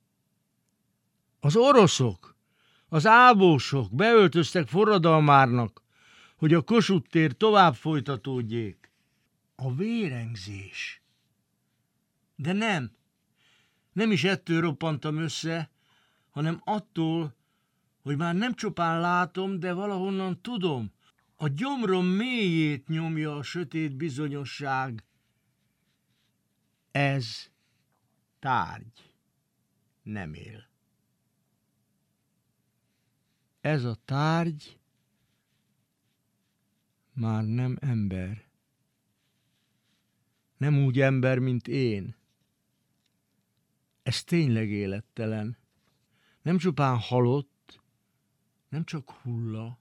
Az oroszok, az ábósok beöltöztek forradalmárnak, hogy a Kossuth tér tovább folytatódjék. A vérengzés. De nem. Nem is ettől roppantam össze, hanem attól, hogy már nem csupán látom, de valahonnan tudom. A gyomrom mélyét nyomja a sötét bizonyosság. Ez tárgy nem él. Ez a tárgy már nem ember. Nem úgy ember, mint én. Ez tényleg élettelen. Nem csupán halott, nem csak hulla,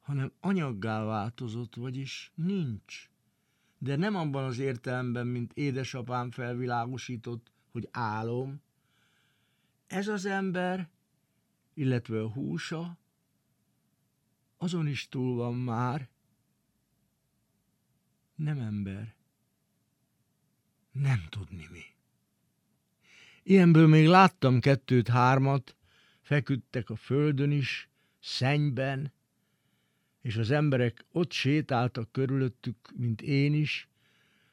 hanem anyaggá változott, vagyis nincs de nem abban az értelemben, mint édesapám felvilágosított, hogy álom. Ez az ember, illetve a húsa, azon is túl van már. Nem ember. Nem tudni mi. Ilyenből még láttam kettőt-hármat, feküdtek a földön is, szennyben, és az emberek ott sétáltak körülöttük, mint én is,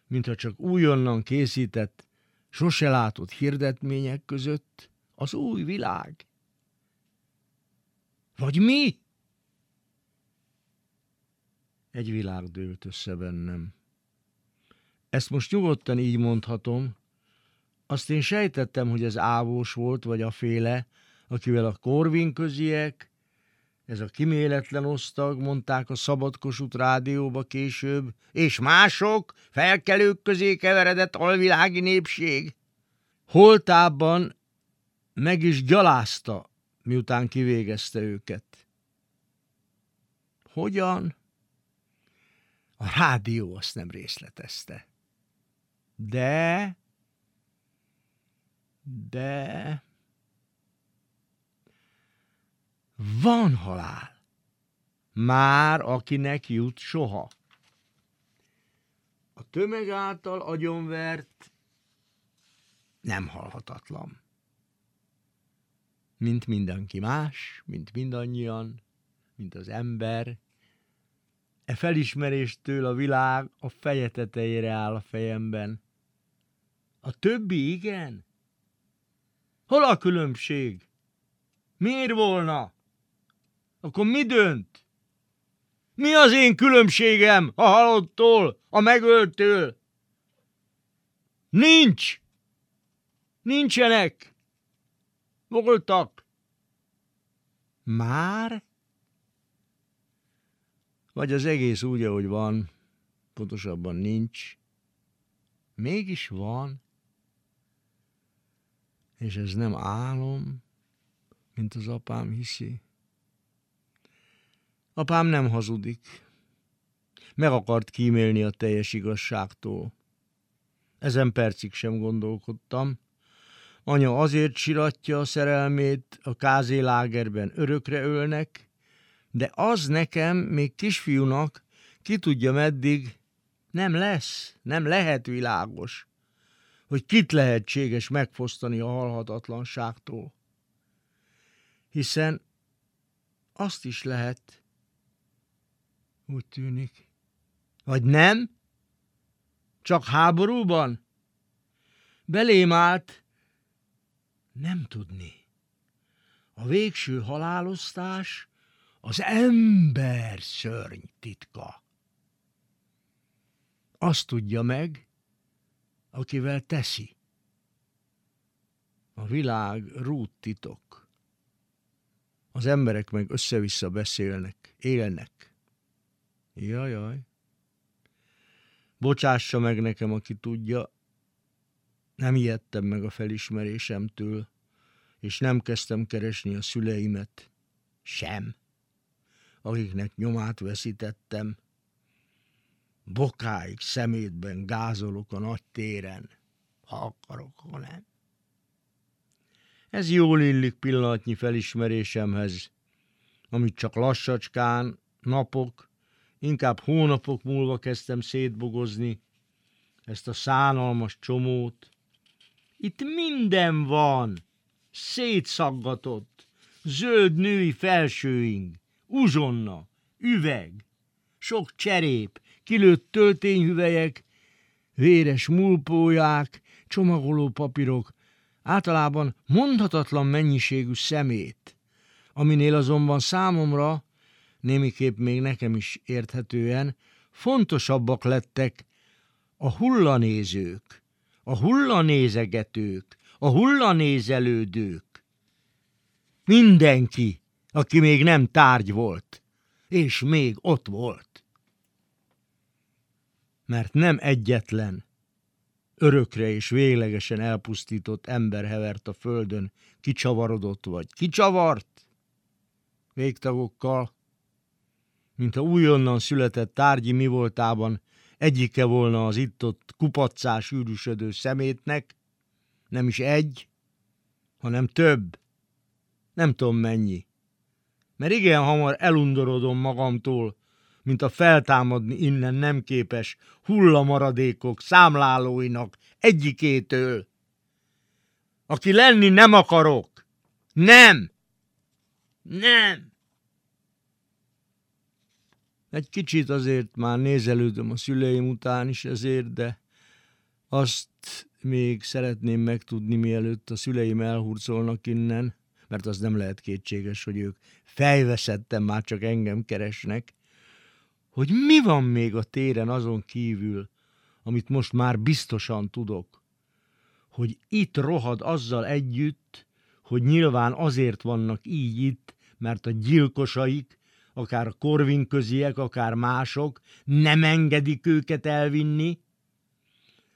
mintha csak újonnan készített, sose látott hirdetmények között az új világ. Vagy mi? Egy világ dőlt össze bennem. Ezt most nyugodtan így mondhatom, azt én sejtettem, hogy ez ávós volt, vagy a féle, akivel a Korvin köziek, ez a kiméletlen osztag, mondták a Szabadkosut rádióba később, és mások, felkelők közé keveredett alvilági népség. Holtában meg is gyalázta, miután kivégezte őket. Hogyan? A rádió azt nem részletezte. De, de van halál. Már akinek jut soha. A tömeg által agyonvert nem halhatatlan. Mint mindenki más, mint mindannyian, mint az ember. E felismeréstől a világ a feje tetejére áll a fejemben. A többi igen? Hol a különbség? Miért volna? Akkor mi dönt? Mi az én különbségem a halottól, a megöltől? Nincs! Nincsenek! Voltak! Már? Vagy az egész úgy, ahogy van, pontosabban nincs. Mégis van. És ez nem álom, mint az apám hiszi. Apám nem hazudik. Meg akart kímélni a teljes igazságtól. Ezen percig sem gondolkodtam. Anya azért siratja a szerelmét, a kázélágerben örökre ölnek, de az nekem, még kisfiúnak, ki tudja meddig, nem lesz, nem lehet világos, hogy kit lehetséges megfosztani a halhatatlanságtól. Hiszen azt is lehet, úgy tűnik. Vagy nem? Csak háborúban? Belém állt, nem tudni. A végső halálosztás az ember szörny titka. Azt tudja meg, akivel teszi. A világ rút titok. Az emberek meg össze-vissza beszélnek, élnek. Jajaj. Bocsássa meg nekem, aki tudja, nem ijedtem meg a felismerésemtől, és nem kezdtem keresni a szüleimet. Sem. Akiknek nyomát veszítettem. Bokáig szemétben gázolok a nagy téren, ha akarok, ha nem. Ez jól illik pillanatnyi felismerésemhez, amit csak lassacskán, napok, inkább hónapok múlva kezdtem szétbogozni ezt a szánalmas csomót. Itt minden van, szétszaggatott, zöld női felsőing, uzsonna, üveg, sok cserép, kilőtt töltényhüvelyek, véres múlpóják, csomagoló papírok, általában mondhatatlan mennyiségű szemét, aminél azonban számomra némiképp még nekem is érthetően, fontosabbak lettek a hullanézők, a hullanézegetők, a hullanézelődők. Mindenki, aki még nem tárgy volt, és még ott volt. Mert nem egyetlen, örökre és véglegesen elpusztított ember hevert a földön, kicsavarodott vagy kicsavart, végtagokkal, mint a újonnan született tárgyi mi voltában egyike volna az itt-ott kupaccás űrűsödő szemétnek, nem is egy, hanem több. Nem tudom mennyi. Mert igen hamar elundorodom magamtól, mint a feltámadni innen nem képes hullamaradékok számlálóinak egyikétől. Aki lenni nem akarok. Nem! Nem! Egy kicsit azért már nézelődöm a szüleim után is ezért, de azt még szeretném megtudni, mielőtt a szüleim elhurcolnak innen, mert az nem lehet kétséges, hogy ők fejveszettem már csak engem keresnek, hogy mi van még a téren azon kívül, amit most már biztosan tudok, hogy itt rohad azzal együtt, hogy nyilván azért vannak így itt, mert a gyilkosaik, akár a korvinköziek, akár mások nem engedik őket elvinni,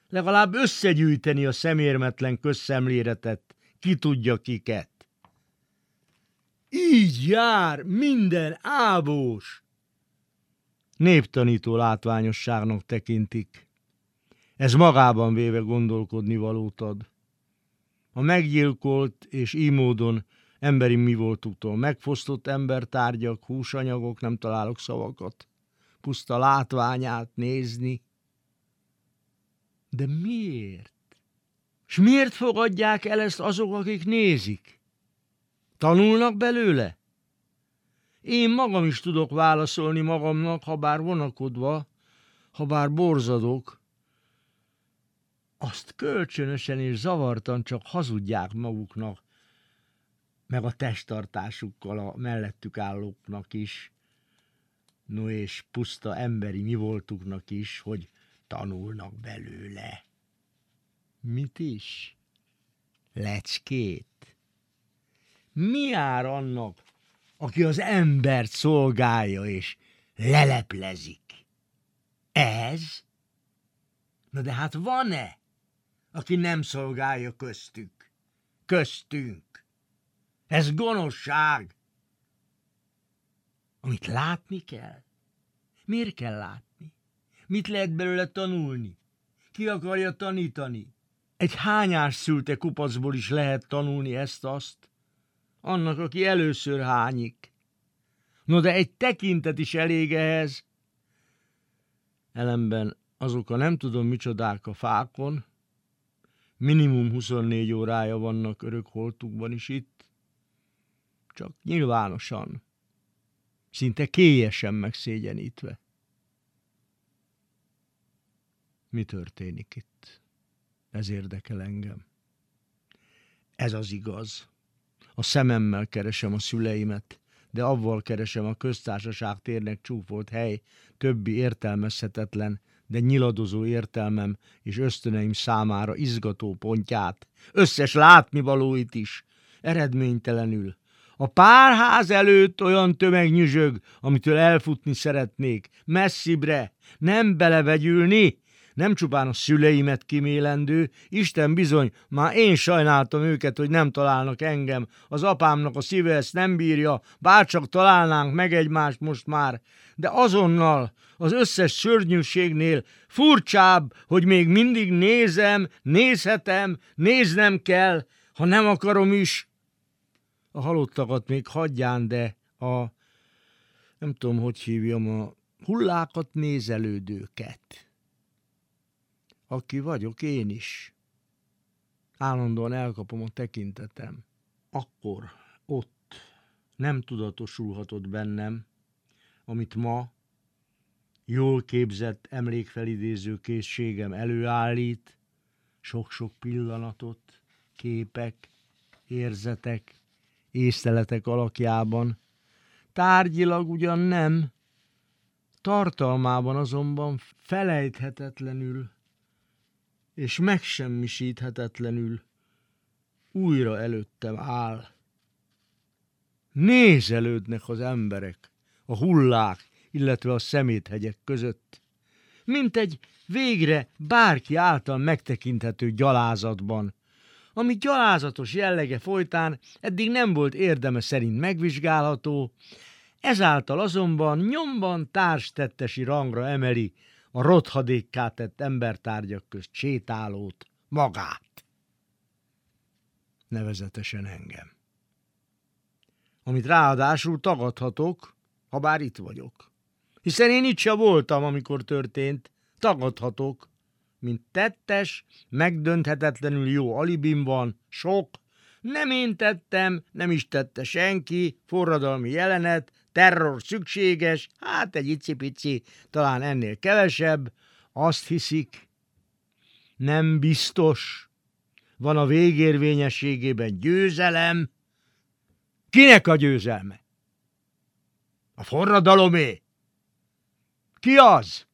legalább összegyűjteni a szemérmetlen közszemléretet, ki tudja kiket. Így jár minden ábós! Néptanító látványosságnak tekintik. Ez magában véve gondolkodni valót ad. A meggyilkolt és így módon emberi mi voltuktól megfosztott embertárgyak, húsanyagok, nem találok szavakat. Puszta látványát nézni. De miért? És miért fogadják el ezt azok, akik nézik? Tanulnak belőle? Én magam is tudok válaszolni magamnak, ha bár vonakodva, ha bár borzadok. Azt kölcsönösen és zavartan csak hazudják maguknak, meg a testtartásukkal a mellettük állóknak is, no és puszta emberi mi voltuknak is, hogy tanulnak belőle. Mit is? Lecskét? Mi ár annak, aki az embert szolgálja és leleplezik? Ez? Na de hát van-e, aki nem szolgálja köztük? Köztünk. Ez gonoszság. Amit látni kell? Miért kell látni? Mit lehet belőle tanulni? Ki akarja tanítani? Egy hányás szülte kupacból is lehet tanulni ezt-azt annak, aki először hányik. No, de egy tekintet is elég ehhez. Ellenben azok a nem tudom micsodák a fákon, minimum 24 órája vannak örök holtukban is itt, csak nyilvánosan, szinte kélyesen megszégyenítve. Mi történik itt? Ez érdekel engem. Ez az igaz. A szememmel keresem a szüleimet, de avval keresem a köztársaság térnek csúfolt hely, többi értelmezhetetlen, de nyiladozó értelmem és ösztöneim számára izgató pontját, összes látnivalóit is, eredménytelenül. A párház előtt olyan tömeg nyüzsög, amitől elfutni szeretnék, messzibre, nem belevegyülni, nem csupán a szüleimet kimélendő, Isten bizony, már én sajnáltam őket, hogy nem találnak engem, az apámnak a szíve ezt nem bírja, bárcsak találnánk meg egymást most már, de azonnal, az összes szörnyűségnél furcsább, hogy még mindig nézem, nézhetem, néznem kell, ha nem akarom is. A halottakat még hagyján, de a, nem tudom, hogy hívjam, a hullákat nézelődőket aki vagyok én is. Állandóan elkapom a tekintetem. Akkor, ott nem tudatosulhatott bennem, amit ma jól képzett emlékfelidéző készségem előállít, sok-sok pillanatot, képek, érzetek, észteletek alakjában. Tárgyilag ugyan nem, tartalmában azonban felejthetetlenül és megsemmisíthetetlenül újra előttem áll. Nézelődnek az emberek, a hullák, illetve a szeméthegyek között, mint egy végre bárki által megtekinthető gyalázatban, ami gyalázatos jellege folytán eddig nem volt érdeme szerint megvizsgálható, ezáltal azonban nyomban társtettesi rangra emeli a rothadékká tett embertárgyak közt sétálót, magát. Nevezetesen engem. Amit ráadásul tagadhatok, ha bár itt vagyok. Hiszen én itt se voltam, amikor történt, tagadhatok, mint tettes, megdönthetetlenül jó alibim van, sok, nem én tettem, nem is tette senki, forradalmi jelenet, terror szükséges, hát egy icipici, talán ennél kevesebb, azt hiszik, nem biztos, van a végérvényességében győzelem. Kinek a győzelme? A forradalomé. Ki az?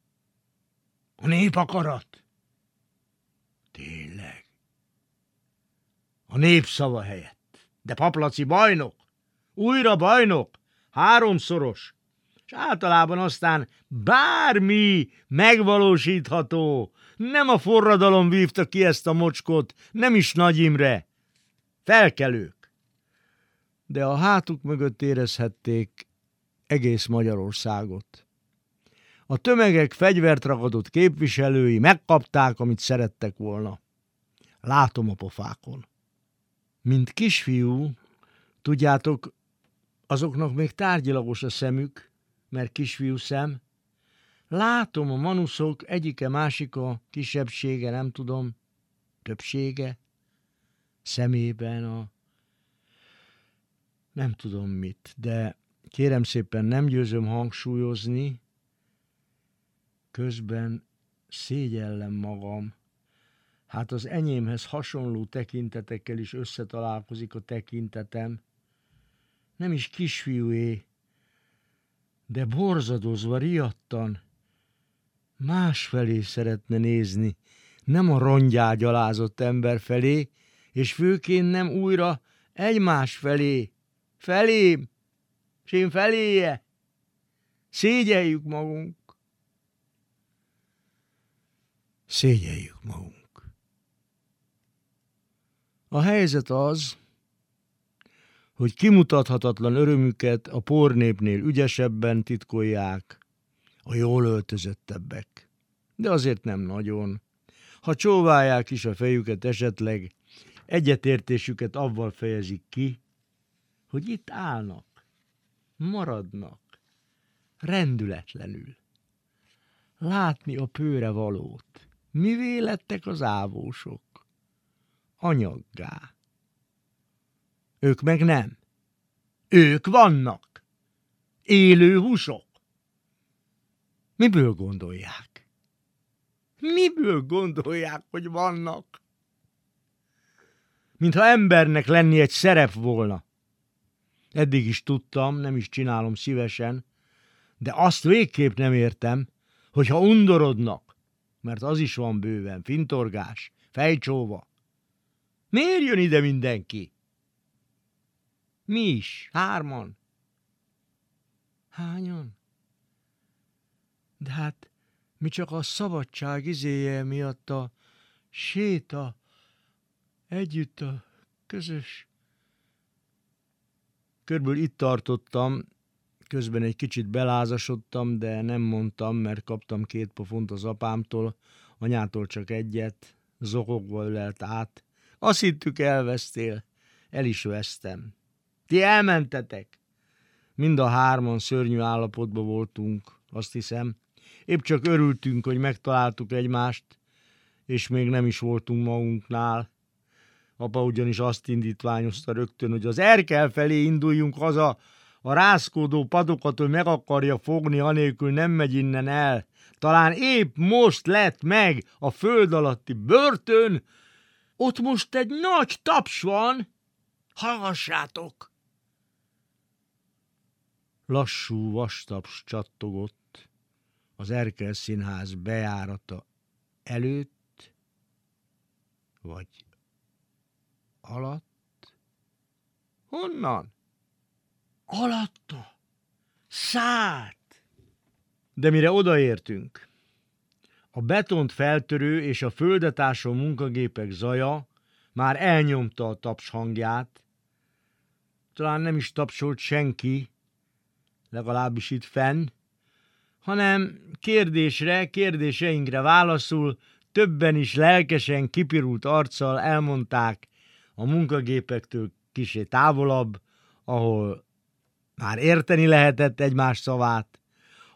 A népakarat. Tényleg. A népszava helyett. De paplaci bajnok. Újra bajnok. Háromszoros. És általában aztán bármi megvalósítható. Nem a forradalom vívta ki ezt a mocskot, nem is Nagy Imre. Felkelők. De a hátuk mögött érezhették egész Magyarországot. A tömegek fegyvert ragadott képviselői megkapták, amit szerettek volna. Látom a pofákon. Mint kisfiú, tudjátok, azoknak még tárgyilagos a szemük, mert kisfiú szem. Látom a manuszok egyike másika, kisebbsége, nem tudom, többsége, szemében a nem tudom mit, de kérem szépen nem győzöm hangsúlyozni, közben szégyellem magam. Hát az enyémhez hasonló tekintetekkel is összetalálkozik a tekintetem. Nem is kisfiúé, de borzadozva, riadtan, másfelé szeretne nézni, nem a rongyágyalázott ember felé, és főként nem újra egymás felé, felém, és én feléje. Szégyeljük magunk. Szégyeljük magunk. A helyzet az, hogy kimutathatatlan örömüket a pornépnél ügyesebben titkolják, a jól öltözöttebbek. De azért nem nagyon. Ha csóválják is a fejüket esetleg, egyetértésüket avval fejezik ki, hogy itt állnak, maradnak, rendületlenül. Látni a pőre valót. Mivé lettek az ávósok? Anyaggá. Ők meg nem. Ők vannak. Élő húsok. Miből gondolják? Miből gondolják, hogy vannak? Mintha embernek lenni egy szerep volna. Eddig is tudtam, nem is csinálom szívesen, de azt végképp nem értem, hogyha undorodnak, mert az is van bőven, fintorgás, fejcsóva. Miért jön ide mindenki? Mi is, hárman. Hányan? De hát mi csak a szabadság izéje miatt a séta, együtt a közös. Körülbelül itt tartottam, közben egy kicsit belázasodtam, de nem mondtam, mert kaptam két pofont az apámtól, anyától csak egyet, zokogva ölelt át. Azt hittük elvesztél, el is vesztem. Ti elmentetek. Mind a hárman szörnyű állapotban voltunk, azt hiszem. Épp csak örültünk, hogy megtaláltuk egymást, és még nem is voltunk magunknál. Apa ugyanis azt indítványozta rögtön, hogy az Erkel felé induljunk haza, a rászkódó padokat, hogy meg akarja fogni, anélkül nem megy innen el. Talán épp most lett meg a föld alatti börtön, ott most egy nagy taps van. Hallgassátok! Lassú vastaps csattogott az Erkel színház bejárata előtt, vagy alatt. Honnan? Alatta. Szállt. De mire odaértünk, a betont feltörő és a földetásó munkagépek zaja már elnyomta a taps hangját. Talán nem is tapsolt senki, legalábbis itt fenn, hanem kérdésre, kérdéseinkre válaszul többen is lelkesen kipirult arccal elmondták a munkagépektől kisé távolabb, ahol már érteni lehetett egymás szavát,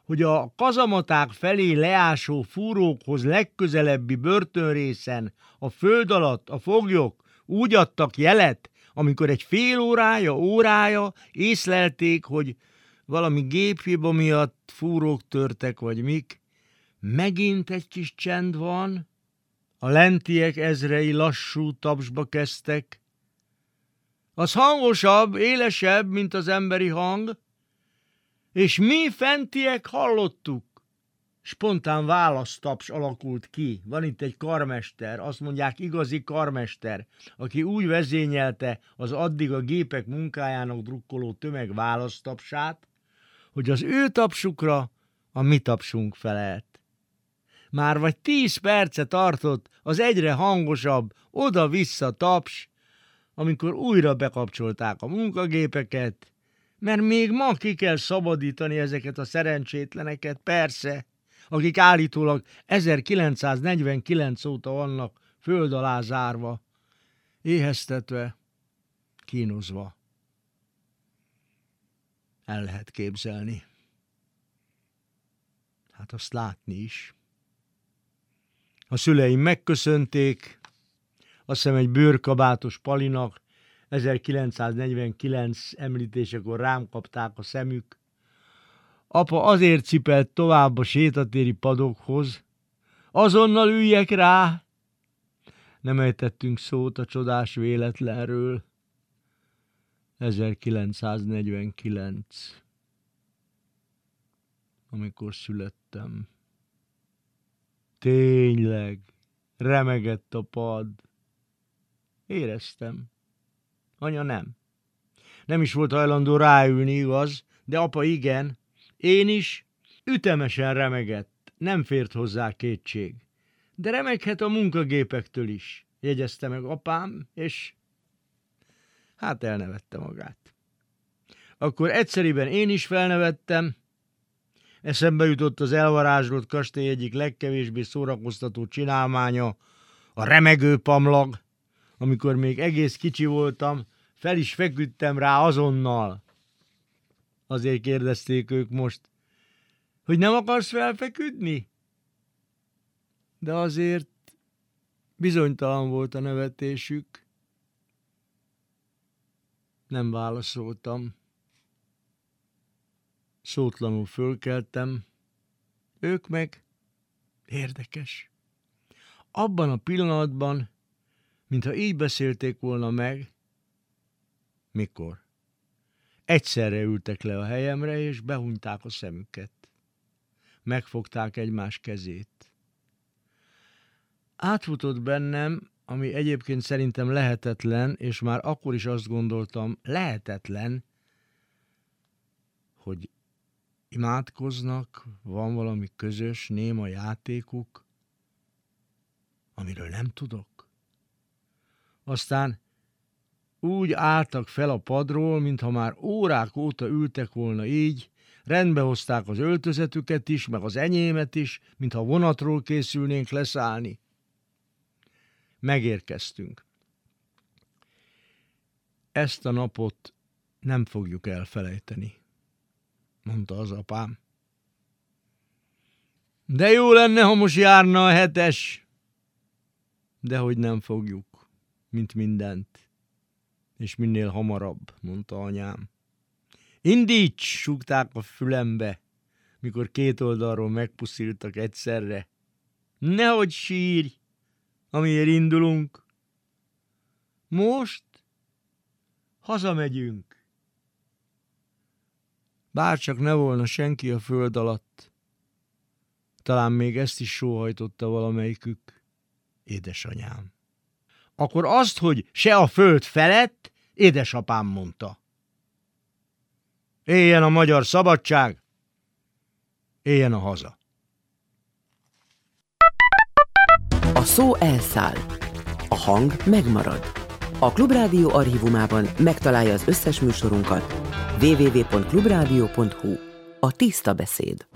hogy a kazamaták felé leásó fúrókhoz legközelebbi börtönrészen a föld alatt a foglyok úgy adtak jelet, amikor egy fél órája, órája észlelték, hogy valami géphiba miatt fúrók törtek, vagy mik, megint egy kis csend van, a lentiek ezrei lassú tapsba kezdtek, az hangosabb, élesebb, mint az emberi hang, és mi fentiek hallottuk. Spontán választaps alakult ki. Van itt egy karmester, azt mondják igazi karmester, aki úgy vezényelte az addig a gépek munkájának drukkoló tömeg választapsát, hogy az ő tapsukra a mi tapsunk felelt. Már vagy tíz perce tartott az egyre hangosabb oda-vissza taps, amikor újra bekapcsolták a munkagépeket, mert még ma ki kell szabadítani ezeket a szerencsétleneket, persze, akik állítólag 1949 óta vannak föld alá zárva, éheztetve, kínozva. El lehet képzelni. Hát azt látni is. A szüleim megköszönték, azt hiszem egy bőrkabátos palinak, 1949 említésekor rám kapták a szemük. Apa azért cipelt tovább a sétatéri padokhoz, azonnal üljek rá. Nem ejtettünk szót a csodás véletlenről. 1949 amikor születtem. Tényleg, remegett a pad. Éreztem. Anya nem. Nem is volt hajlandó ráülni, igaz, de apa igen. Én is ütemesen remegett, nem fért hozzá kétség. De remeghet a munkagépektől is, jegyezte meg apám, és hát elnevette magát. Akkor egyszeriben én is felnevettem, eszembe jutott az elvarázsolt kastély egyik legkevésbé szórakoztató csinálmánya, a remegő pamlag, amikor még egész kicsi voltam, fel is feküdtem rá azonnal. Azért kérdezték ők most, hogy nem akarsz felfeküdni? De azért bizonytalan volt a nevetésük. Nem válaszoltam. Szótlanul fölkeltem. Ők meg érdekes. Abban a pillanatban, mintha így beszélték volna meg, mikor? Egyszerre ültek le a helyemre, és behunyták a szemüket. Megfogták egymás kezét. Átfutott bennem, ami egyébként szerintem lehetetlen, és már akkor is azt gondoltam, lehetetlen, hogy imádkoznak, van valami közös, néma játékuk, amiről nem tudok. Aztán úgy álltak fel a padról, mintha már órák óta ültek volna így, rendbe hozták az öltözetüket is, meg az enyémet is, mintha vonatról készülnénk leszállni. Megérkeztünk. Ezt a napot nem fogjuk elfelejteni, mondta az apám. De jó lenne, ha most járna a hetes. De hogy nem fogjuk, mint mindent és minél hamarabb, mondta anyám. Indíts, súgták a fülembe, mikor két oldalról megpusziltak egyszerre. Nehogy sírj, amiért indulunk. Most hazamegyünk. Bárcsak ne volna senki a föld alatt. Talán még ezt is sóhajtotta valamelyikük. Édesanyám. Akkor azt, hogy se a föld felett, édesapám mondta. Éljen a magyar szabadság, éljen a haza. A szó elszáll, a hang megmarad. A Klubrádió archívumában megtalálja az összes műsorunkat www.clubradio.hu. A tiszta beszéd.